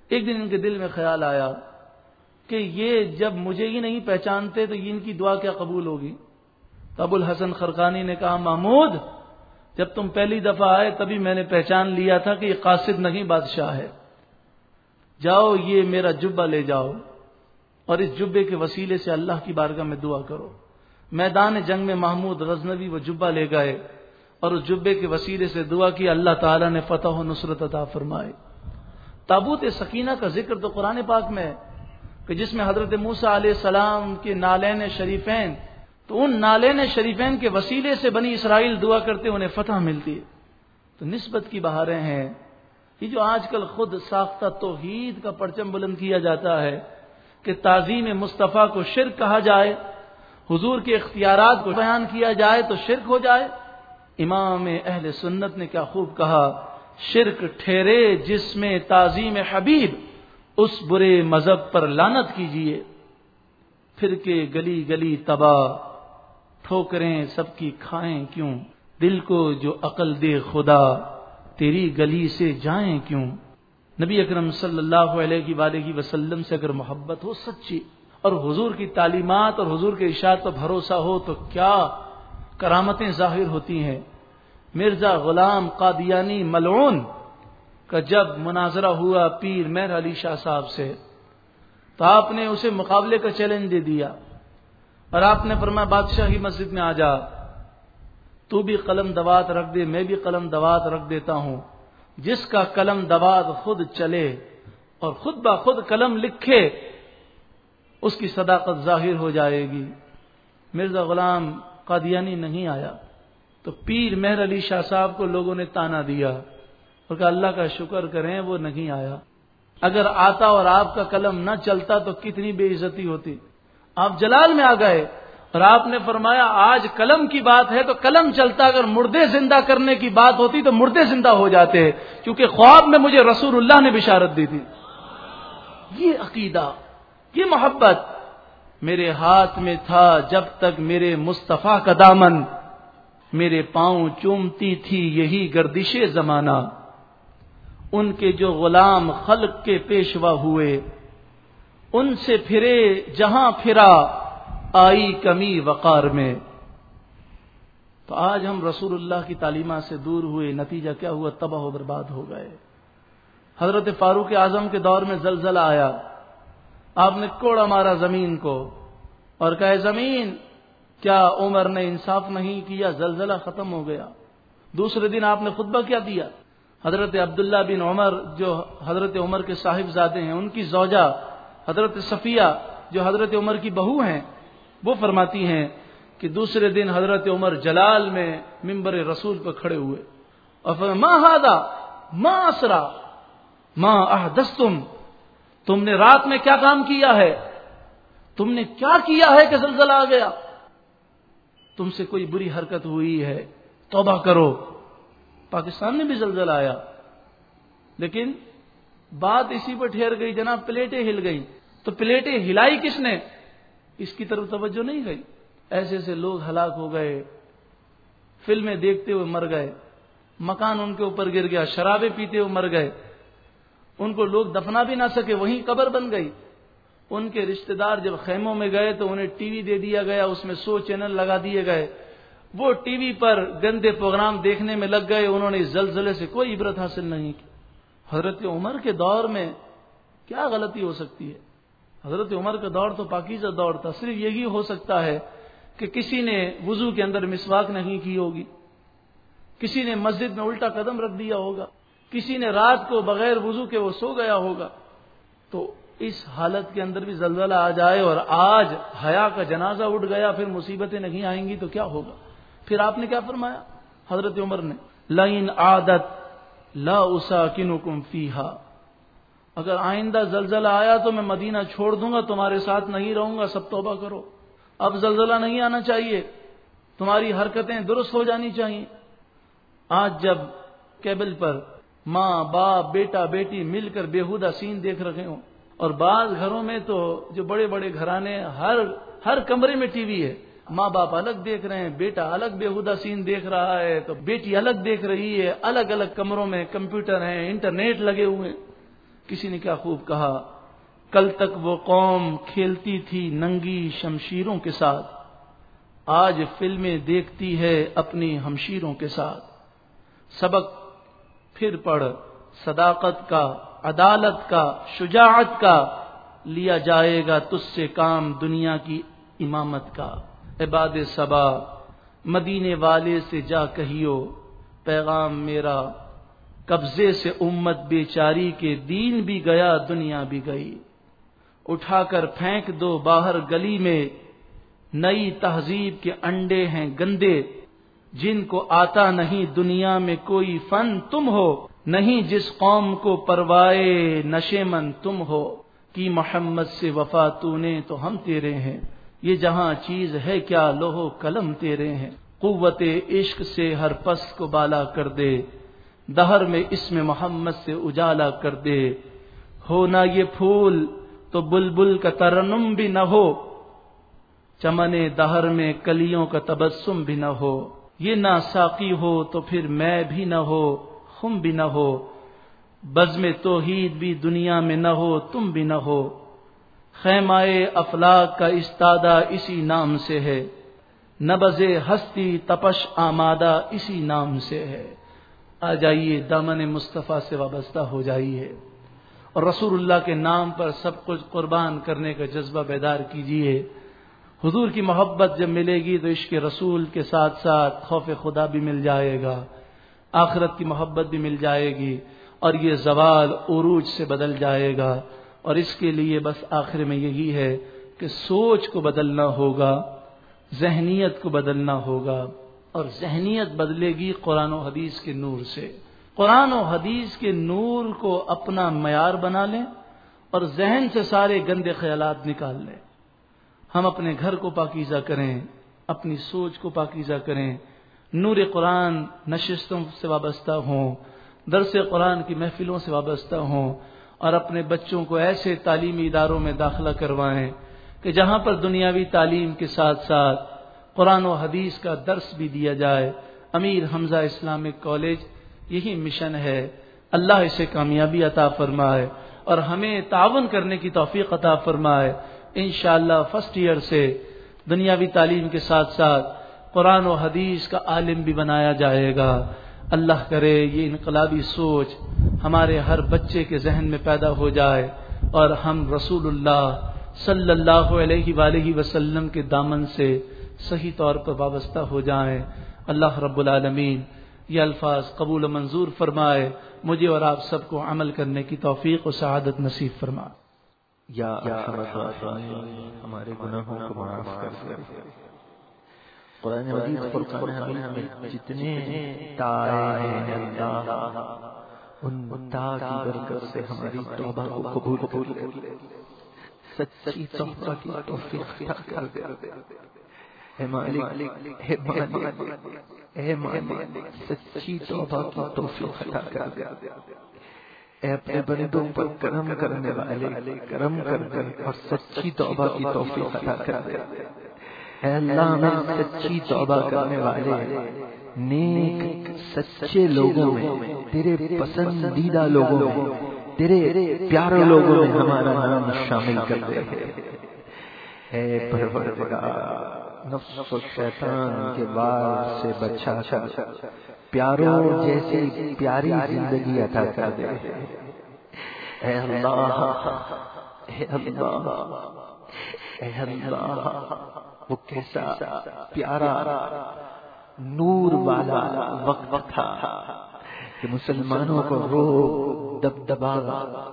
A: ایک دن ان کے دل میں خیال آیا کہ یہ جب مجھے ہی نہیں پہچانتے تو ان کی دعا کیا قبول ہوگی؟ تو ابو الحسن خرقانی نے کہا، محمود، جب تم پہلی دفعہ آئے تبھی میں نے پہچان لیا تھا کہ یہ قاصد نہیں بادشاہ ہے۔ جاؤ، یہ میرا جبہ لے جاؤ اور اس جبے کے وسیلے سے اللہ کی بارگاہ میں دعا کرو۔ میدان جنگ میں محمود غزنوی وہ جبہ لے گئے اور اس جبے کے وسیلے سے دعا کی، اللہ تعالیٰ نے فتح و نصرت عطا فرمائے۔ تابوت سکینہ کا ذکر تو قرآن پاک میں ہے کہ جس میں حضرت موسا علیہ السلام کے نالین شریفین تو ان نالین شریفین کے وسیلے سے بنی اسرائیل دعا کرتے انہیں فتح ملتی تو نسبت کی بہاریں ہیں۔ یہ جو آج کل خود ساختہ توحید کا پرچم بلند کیا جاتا ہے کہ تعظیم مصطفیٰ کو شرک کہا جائے، حضور کے اختیارات کو بیان کیا جائے تو شرک ہو جائے۔ امام اہل سنت نے کیا خوب کہا، شرک ٹھہرے جس میں تعظیم حبیب اس برے مذہب پر لانت کیجیے۔ پھر کے گلی گلی تباہ۔ ٹھوکریں، سب کی کھائیں کیوں؟ دل کو جو عقل دے خدا، تیری گلی سے جائیں کیوں؟ نبی اکرم صلی اللہ علیہ وآلہ وسلم سے اگر محبت ہو سچی، اور حضور کی تعلیمات اور حضور کے اشاعت پر بھروسہ ہو، تو کیا کرامتیں ظاہر ہوتی ہیں؟ مرزا غلام قادیانی ملعون کا جب مناظرہ ہوا پیر مہر علی شاہ صاحب سے، تو آپ نے اسے مقابلے کا چیلنج دے دیا۔ اور آپ نے فرمایا بادشاہ کی مسجد میں آ جا۔ تو بھی قلم دوات رکھ دے، میں بھی قلم دوات رکھ دیتا ہوں۔ جس کا قلم دوات خود چلے اور خود بخود قلم لکھے، اس کی صداقت ظاہر ہو جائے گی۔ مرزا غلام قادیانی نہیں آیا۔ تو پیر مہر علی شاہ صاحب کو لوگوں نے تانا دیا اور کہا، اللہ کا شکر کریں، وہ نہیں آیا۔ اگر آتا اور آپ کا قلم نہ چلتا تو کتنی بے عزتی ہوتی۔ آپ جلال میں آ گئے اور آپ نے فرمایا آج قلم کی بات ہے تو قلم چلتا اگر مردے زندہ کرنے کی بات ہوتی تو مردے زندہ ہو جاتے ہیں کیونکہ خواب میں مجھے رسول اللہ نے بشارت دی تھی۔ یہ عقیدہ، یہ محبت میرے ہاتھ میں تھا جب تک میرے مصطفیٰ کا دامن میرے پاؤں چومتی تھی یہی گردش زمانہ۔ ان کے جو غلام خلق کے پیشوا ہوئے ان سے پھرے جہاں پھرا، آئی کمی وقار میں۔ تو آج ہم رسول اللہ کی تعلیمات سے دور ہوئے، نتیجہ کیا ہوا؟ تباہ و برباد ہو گئے۔ حضرت فاروق اعظم کے دور میں زلزلہ آیا۔ آپ نے کوڑا مارا زمین کو اور کہے زمین، کیا عمر نے انصاف نہیں کیا؟ زلزلہ ختم ہو گیا۔ دوسرے دن آپ نے خطبہ کیا دیا۔ حضرت عبداللہ بن عمر جو حضرت عمر کے صاحب زادے ہیں، ان کی زوجہ حضرت صفیہ جو حضرت عمر کی بہو ہیں، وہ فرماتی ہیں کہ دوسرے دن حضرت عمر جلال میں ممبر رسول پر کھڑے ہوئے۔ اور ماں ہادا ماں اسرا؟ ماں احدستم تم نے رات میں کیا کام کیا ہے؟ تم نے کیا کیا ہے کہ زلزلہ آ گیا؟ تم سے کوئی بری حرکت ہوئی ہے؟ توبہ کرو۔ پاکستان میں بھی زلزلہ آیا۔ لیکن بات اسی پر ٹھہر گئی، جناب، پلیٹیں ہل گئی تو پلیٹیں ہلائی کس نے؟ اس کی طرف توجہ نہیں گئی۔ ایسے ایسے لوگ ہلاک ہو گئے، فلمیں دیکھتے ہوئے مر گئے، مکان ان کے اوپر گر گیا، شرابیں پیتے ہوئے مر گئے۔ ان کو لوگ دفنا بھی نہ سکے، وہیں قبر بن گئی۔ ان کے رشتہ دار جب خیموں میں گئے تو انہیں ٹی وی دے دیا گیا، اس میں سو چینل لگا دیے گئے۔ وہ ٹی وی پر گندے پروگرام دیکھنے میں لگ گئے، انہوں نے زلزلے سے کوئی عبرت حاصل نہیں کی۔ حضرت عمر کے دور میں کیا غلطی ہو سکتی ہے؟ حضرت عمر کا دور تو پاکیزہ دور تھا صرف یہی ہو سکتا ہے کہ کسی نے وضو کے اندر مسواک نہیں کی ہوگی، کسی نے مسجد میں الٹا قدم رکھ دیا ہوگا، کسی نے رات کو بغیر وضو کے وہ سو گیا ہوگا۔ تو اس حالت کے اندر بھی زلزلہ آ جائے اور آج حیا کا جنازہ اٹھ گیا، پھر مصیبتیں نہیں آئیں گی تو کیا ہوگا؟ پھر آپ نے کیا فرمایا؟ حضرت عمر نے لائن عادت لا اسا کن فیحا اگر آئندہ زلزلہ آیا تو میں مدینہ چھوڑ دوں گا، تمہارے ساتھ نہیں رہوں گا، سب توبہ کرو۔ اب زلزلہ نہیں آنا چاہیے، تمہاری حرکتیں درست ہو جانی چاہیے۔ آج جب کیبل پر ماں، باپ، بیٹا، بیٹی مل کر بےحدہ سین دیکھ رہے ہوں، اور بعض گھروں میں تو جو بڑے بڑے گھرانے، ہر ہر کمرے میں ٹی وی ہے۔ ماں، باپ الگ دیکھ رہے ہیں، بیٹا الگ بےحدہ سین دیکھ رہا ہے، تو بیٹی الگ دیکھ رہی ہے، الگ الگ کمروں میں کمپیوٹر ہیں، انٹرنیٹ لگے ہوئے ہیں۔ کسی نے کیا خوب کہا، کل تک وہ قوم کھیلتی تھی ننگی شمشیروں کے ساتھ، آج فلمیں دیکھتی ہے اپنی ہمشیروں کے ساتھ. سبق پھر پڑھ، صداقت کا، عدالت کا، شجاعت کا، لیا جائے گا تج سے کام دنیا کی امامت کا۔ عباد صبا، مدینے والے سے جا کہیو، پیغام میرا قبضے سے امت بیچاری کے دین بھی گیا، دنیا بھی گئی۔ اٹھا کر پھینک دو باہر گلی میں۔ نئی تہذیب کے انڈے ہیں گندے۔ جن کو آتا نہیں دنیا میں کوئی فن، تم ہو۔ نہیں جس قوم کو پروائے نشے من تم ہو۔ کی محمد سے وفا تو نے تو ہم تیرے ہیں۔ یہ جہاں چیز ہے کیا، لوہو قلم تیرے ہیں۔ قوت عشق سے ہر پس کو بالا کر دے۔ دہر میں اس میں محمد سے اجالا کر دے۔ ہونا یہ پھول تو بلبل کا ترنم بھی نہ ہو۔ چمنے دہر میں کلیوں کا تبسم بھی نہ ہو۔ یہ نہ ساقی ہو تو پھر میں بھی نہ ہو ہم بھی نہ ہو۔ بزم توحید بھی دنیا میں نہ ہو، تم بھی نہ ہو۔ خیمائے افلاق کا استادہ اسی نام سے ہے۔ نبز ہستی تپش آمادہ اسی نام سے ہے۔ آ جائیے، دامن مصطفیٰ سے وابستہ ہو جائیے۔ اور رسول اللہ کے نام پر سب کچھ قربان کرنے کا جذبہ بیدار کیجیے۔ حضور کی محبت جب ملے گی تو عشق رسول کے ساتھ ساتھ خوف خدا بھی مل جائے گا، آخرت کی محبت بھی مل جائے گی اور یہ زوال عروج سے بدل جائے گا۔ اور اس کے لیے بس آخر میں یہی ہے کہ سوچ کو بدلنا ہوگا، ذہنیت کو بدلنا ہوگا۔ اور ذہنیت بدلے گی قرآن و حدیث کے نور سے۔ قرآن و حدیث کے نور کو اپنا معیار بنا لیں اور ذہن سے سارے گندے خیالات نکال لیں۔ ہم اپنے گھر کو پاکیزہ کریں، اپنی سوچ کو پاکیزہ کریں۔ نور قرآن نشستوں سے وابستہ ہوں، درس قرآن کی محفلوں سے وابستہ ہوں اور اپنے بچوں کو ایسے تعلیمی اداروں میں داخلہ کروائیں کہ جہاں پر دنیاوی تعلیم کے ساتھ ساتھ قرآن و حدیث کا درس بھی دیا جائے۔ امیر حمزہ اسلامک کالج یہی مشن ہے۔ اللہ اسے کامیابی عطا فرمائے اور ہمیں تعاون کرنے کی توفیق عطا فرمائے۔ انشاءاللہ فرسٹ ایئر سے دنیاوی تعلیم کے ساتھ ساتھ قرآن و حدیث کا عالم بھی بنایا جائے گا۔ اللہ کرے یہ انقلابی سوچ ہمارے ہر بچے کے ذہن میں پیدا ہو جائے اور ہم رسول اللہ صلی اللہ علیہ وآلہ وسلم کے دامن سے صحیح طور پر وابستہ ہو جائیں۔ اللہ رب العالمین یہ الفاظ قبول و منظور فرمائے۔ مجھے اور آپ سب کو عمل کرنے کی توفیق و سعادت نصیب فرما۔
B: یا ہمارے گناہوں کو معاف کر قرآن مجید فرقان حمید میں جتنے تائے ہیں اللہ ان تا کی برکت سے ہماری توبہ کو قبول کر لے۔ سچی توبہ کی توفیق کر دے۔ اے مالک اے مالک اے مالک سچی توبہ کی توفیق عطا کر دے۔ اے اپنے بندوں پر کرم کرنے والے، کرم کر کر اور سچی توبہ کی توفیق عطا کر دے۔ اے اللہ، میں سچی توبہ کرنے والے، نیک، سچے لوگوں میں، تیرے پسندیدہ لوگوں میں، تیرے پیارے لوگوں میں ہمارا نام شامل کر دے۔ اے پروردگار نفس و شیطان کے بار سے بچا کر پیاروں جیسی پیاری زندگی عطا کر دے۔ اے اللہ اے اللہ اے اللہ، وہ کیسا پیارا نور والا وقت تھا۔ کہ مسلمانوں کو رو دب دبا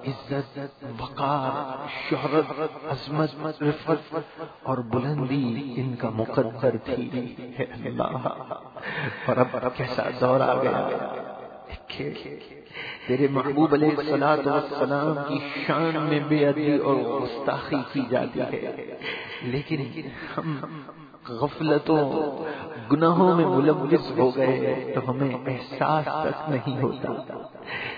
B: عزت، وقار، شہرت، عظمت رفت اور بلندی ان کا مقدر تھی۔ اللہ، اور اب کیسا دور آ گیا۔ تیرے محبوب علیہ السلام والسلام کی شان میں بے ادبی اور گستاخی کی جاتی ہے۔ لیکن ہم غفلتوں گناہوں میں ملوث ہو گئے تو ہمیں احساس تک نہیں ہوتا۔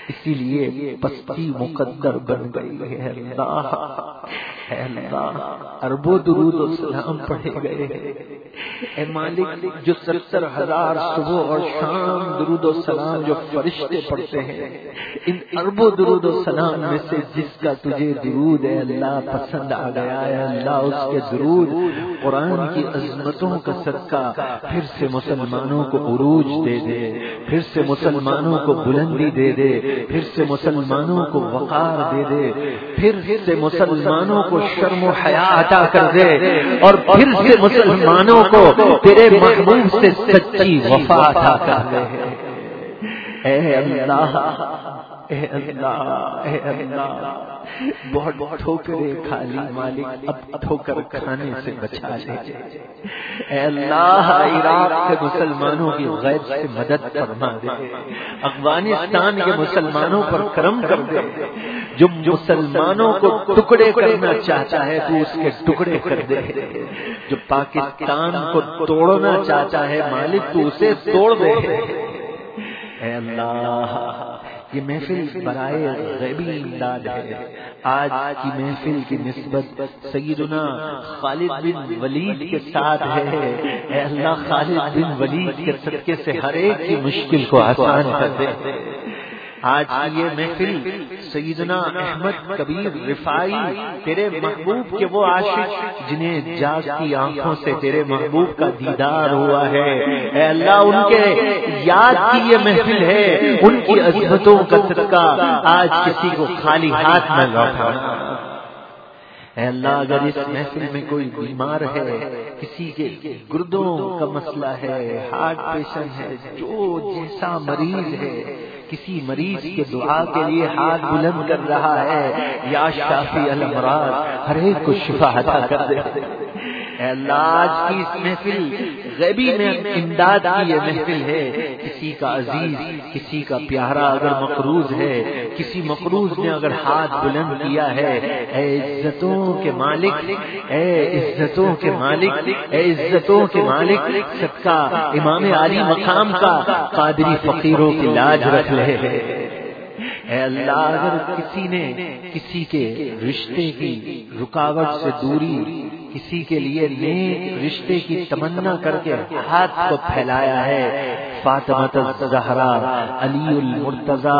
B: اسی لیے پستی مقدر بن گئی ہے اللہ۔ اللہ۔ اربو درود و سلام پڑھے گئے۔ اے مالک، جو ستر ہزار صبح اور شام درود و سلام جو فرشتے پڑھتے ہیں، ان اربو درود و سلام میں سے جس کا تجھے درود ہے اللہ پسند آ گیا ہے، اللہ اس کے درود قرآن کی عظمتوں کا صدقہ پھر سے مسلمانوں کو عروج دے دے، پھر سے مسلمانوں کو بلندی دے دے، پھر سے مسلمانوں کو وقار دے دے، پھر سے مسلمانوں کو شرم و حیا عطا کر دے، اور پھر سے مسلمانوں کو تیرے محبوب سے سچی وفا عطا کر دے اے اللہ اے اللہ اے اللہ۔ بہت بہت ٹھوکرے کھالی مالک اب ٹھوکر کھانے سے بچا لے۔ اے اللہ، عراق کے مسلمانوں کی غیر سے مدد فرما دے۔ افغانستان کے مسلمانوں پر کرم کر دے۔ جو مسلمانوں کو ٹکڑے کرنا چاہتا ہے، تو اس کے ٹکڑے کر دے۔ جو پاکستان کو توڑنا چاہتا ہے، مالک تو اسے توڑ دے۔ اے اللہ، یہ محفل برائے غیبی امداد ہے۔ آج کی محفل کی نسبت سیدنا خالد بن ولید کے ساتھ ہے۔ اے اللہ، خالد بن ولید کے صدقے سے ہر ایک کی مشکل کو آسان کر دے۔ آج کی یہ محفل سیدنا احمد کبیر رفائی تیرے محبوب کے وہ عاشق جنہیں جاگتی آنکھوں سے تیرے محبوب کا دیدار ہوا ہے۔ اے اللہ ان کے یاد کی یہ محفل ہے۔ ان کی عظمتوں کا صدقہ آج کسی کو خالی ہاتھ نہ لوٹا۔ اے اللہ اگر اس محفل میں کوئی بیمار ہے کسی کے گردوں کا مسئلہ ہے ہارٹ پیشنٹ ہے جو جیسا مریض ہے۔ کسی مریض کے دعا کے لیے ہاتھ بلند کر رہا ہے۔ یا شافی المراد، ہر ایک کو شفا عطا کر دے۔ اے اللہ آج کی اس محفل، غیبی میں امداد کی یہ محفل ہے۔ کسی کا عزیز، کسی کا پیارا اگر مقروض ہے، کسی مقروض نے اگر ہاتھ بلند کیا ہے۔ اے عزتوں کے مالک، اے عزتوں کے مالک، اے عزتوں کے مالک سب کا امام علی مقام کا قادری فقیروں کی لاج رکھ رہے ہیں اے اللہ، اگر کسی نے کسی کے رشتے کی رکاوٹ سے دوری کسی کے لیے نیک رشتے کی تمنا کر کے ہاتھ کو پھیلایا ہے. فاطمہ الزہرا، علی المرتضی،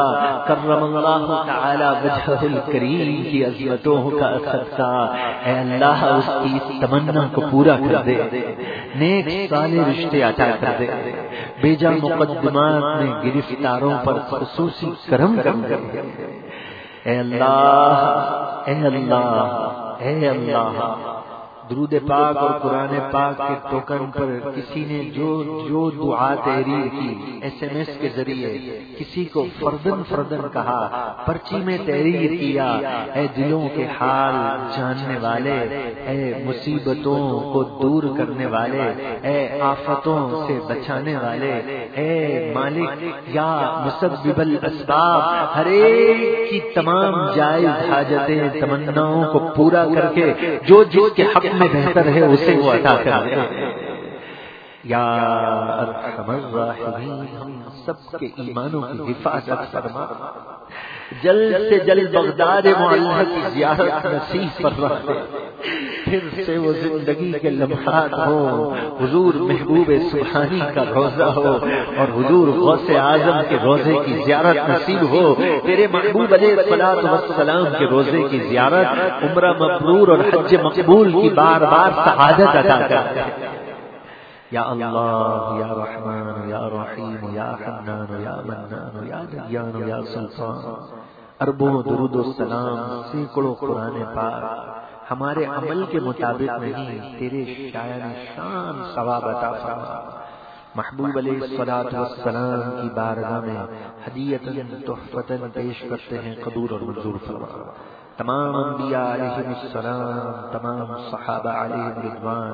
B: کرم اللہ تعالی وجہ الکریم کی عظمتوں کا صدقہ اے اللہ، اس کی تمنا کو پورا کر دے. نیک صالح رشتے عطا کر دے. بیجا مقدمات میں گرفتاروں پر خصوصی کرم کر دے. اے اللہ اے اللہ اے اللہ درود پاک اور قرآن پاک کے ٹوکن پر کسی نے جو جو دعا تحریر کی ایس ایم ایس کے ذریعے کسی کو فردن فردن کہا پرچی میں تحریر کیا اے دلوں کے حال جاننے والے اے مصیبتوں کو دور کرنے والے اے آفتوں سے بچانے والے اے مالک یا مسبب الاسباب ہر ایک کی تمام جائز حاجتیں تمناؤں کو پورا کر کے جو جس کے حق میں بہتر ہے اسے وہ عطا کر دے یا ارحم الراحمین ہم سب کے ایمانوں کی حفاظت فرما۔ جلد سے جلد بغداد معلہ کی زیارت نصیب پر رکھ دے۔ پھر سے وہ زندگی کے لمحات ہو حضور محبوب سبحانی کا روزہ ہو اور حضور غوث اعظم کے روزے کی زیارت نصیب ہو۔ تیرے محبوب علیہ الصلوۃ والسلام کے روزے کی زیارت عمرہ مبرور اور حج مقبول کی بار بار شہادت عطا کر۔ یا اللہ، یا رحمان، یا رحیم، یا حنان، یا منان یا دیان یا سلطان اربوں درود و سلام، سینکڑوں قرآن پاک، ہمارے عمل کے مطابق نہیں، تیرے شاعر شان ثواب عطا فرما۔ محبوب علیہ الصلوۃ والسلام کی بارگاہ میں ہدیت تحفۃ پیش کرتے ہیں، قبول اور منظور فرما۔ تمام انبیاء علیہ السلام، تمام صحابہ علیہ رضوان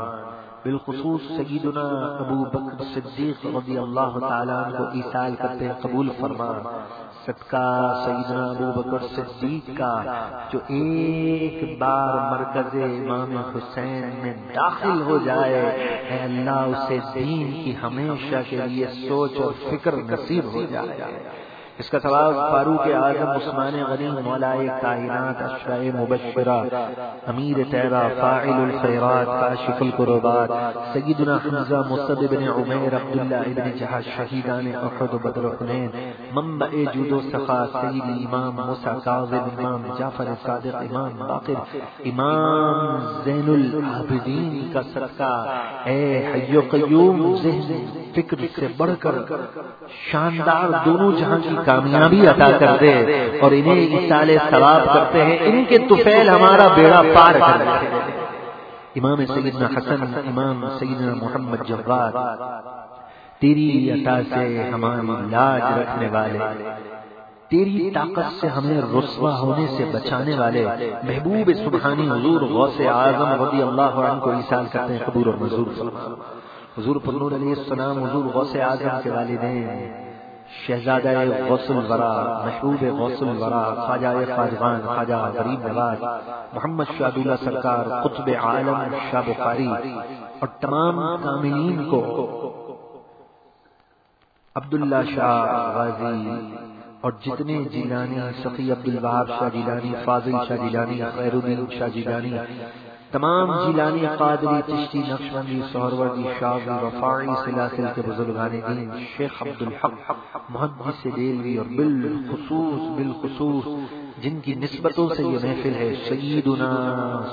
B: بالخصوص سیدنا ابو بکر صدیق رضی اللہ تعالیٰ کو ایسال کرتے قبول فرما۔ صدقہ سیدنا ابو بکر صدیق کا، جو ایک بار مرکز امام حسین میں داخل ہو جائے۔ اے اللہ، اسے دین کی ہمیشہ کے لیے سوچ اور فکر نصیب ہو جائے۔ اس کا ثواب فاروق اعظم عثمان غنی مولائے کائنات اشرائے مبشرہ، امیر تیرا فاعل الخیرات، کاشف القربات، سیدنا حمزہ مصد بن عمیر عبداللہ ابن جہاز شہیدان احد بدر حنین، منبع جود و سخا، سید امام موسیٰ کاظم امام جعفر صادق، امام باقر، امام زین العابدین کا صدقہ۔ اے حی قیوم ذہن فکر سے بڑھ کر، شاندار دونوں جہاں کی کامیابی عطا کر دے اور انہیں اصال ثواب کرتے ہیں۔ ان کے توفیل ہمارا بیڑا پار کر دے امام سیدنا حسن، امام سیدنا محمد جواد، تیری عطا سے ہماری لاج رکھنے والے، تیری طاقت سے ہمیں رسوا ہونے سے بچانے والے محبوب سبحانی حضور غوث اعظم رضی اللہ عنہ کو ایسال کرتے ہیں قبول اور منظور۔ حضور پرنور علیہ السلام، حضور غوث اعظم کے والدین۔ شہزادہ غوث الورا، محبوب غوث الورا، خواجہ خواجگان، خواجہ غریب نواز، محمد شاہ اللہ سرکار، قطب عالم شاہ بخاری اور تمام کاملین کو عبداللہ شاہ غازی اور جتنے جیلانی سفی عبد الوہاب شاہ جیلانی، فاضل شاہ جیلانی خیر الدین شاہ جیلانی تمام جیلانی قادری، چشتی، نقشبندی، سہروردی شاہی رفاعی سلاسل کے بزرگان دین، شیخ عبدالحق محدث دیلوی اور بالخصوص بالخصوص جن کی نسبتوں سے یہ محفل ہے، سیدنا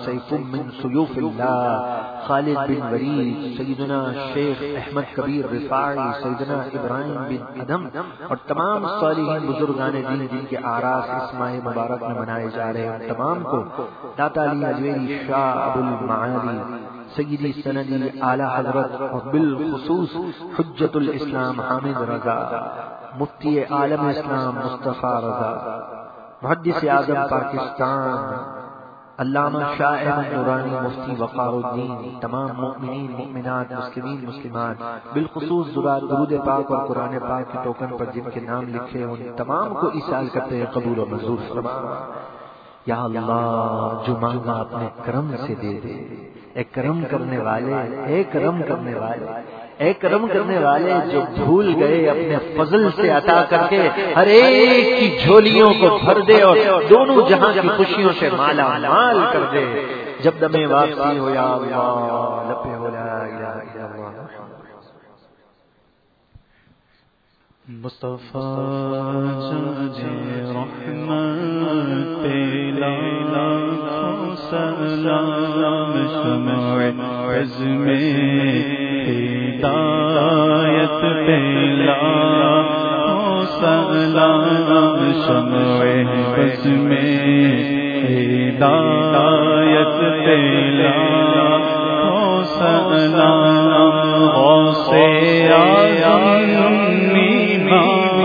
B: سیف من سیوف اللہ، خالد بن ورید سیدنا شیخ احمد کبیر رفاعی، سیدنا ابراہیم بن ادم اور تمام صالحین بزرگان دین جن کے آراس اس ماہ مبارک میں منائے جا رہے ہیں تمام کو داتا علی اجویری شاہ ابو المعالی، سیدی سندی اعلی حضرت اور بالخصوص حجت الاسلام حامد رضا، مفتی عالم اسلام مصطفیٰ رضا۔ محدث اعظم پاکستان علامہ شاہ احمد نورانی مفتی وقار الدین تمام مؤمنین مؤمنات مسلمین مسلمات بالخصوص درود پاک اور قرآن پاک کے ٹوکن پر جن کے نام لکھے ان تمام کو اس سال کرتے ہیں قبول و منظور فرما۔ یا اللہ جو مانگا اپنے کرم سے دے دے اے کرم کرنے والے اے کرم کرنے والے۔ اے کرم کرنے والے جو بھول گئے اپنے فضل سے عطا کر کے ہر ایک کی جھولیوں کو بھر دے اور دونوں جہاں کی خوشیوں سے مالا مال کر دے۔ جب دمے واپسی ہو یا اللہ لپے ہو لا الہ الا اللہ
C: مصطفیٰ رحمت پیلا سلام شمع عزمیں ہدایت پیلا سلام شمع بس میں ہدایت پیلا سلام غوث آزم نیمان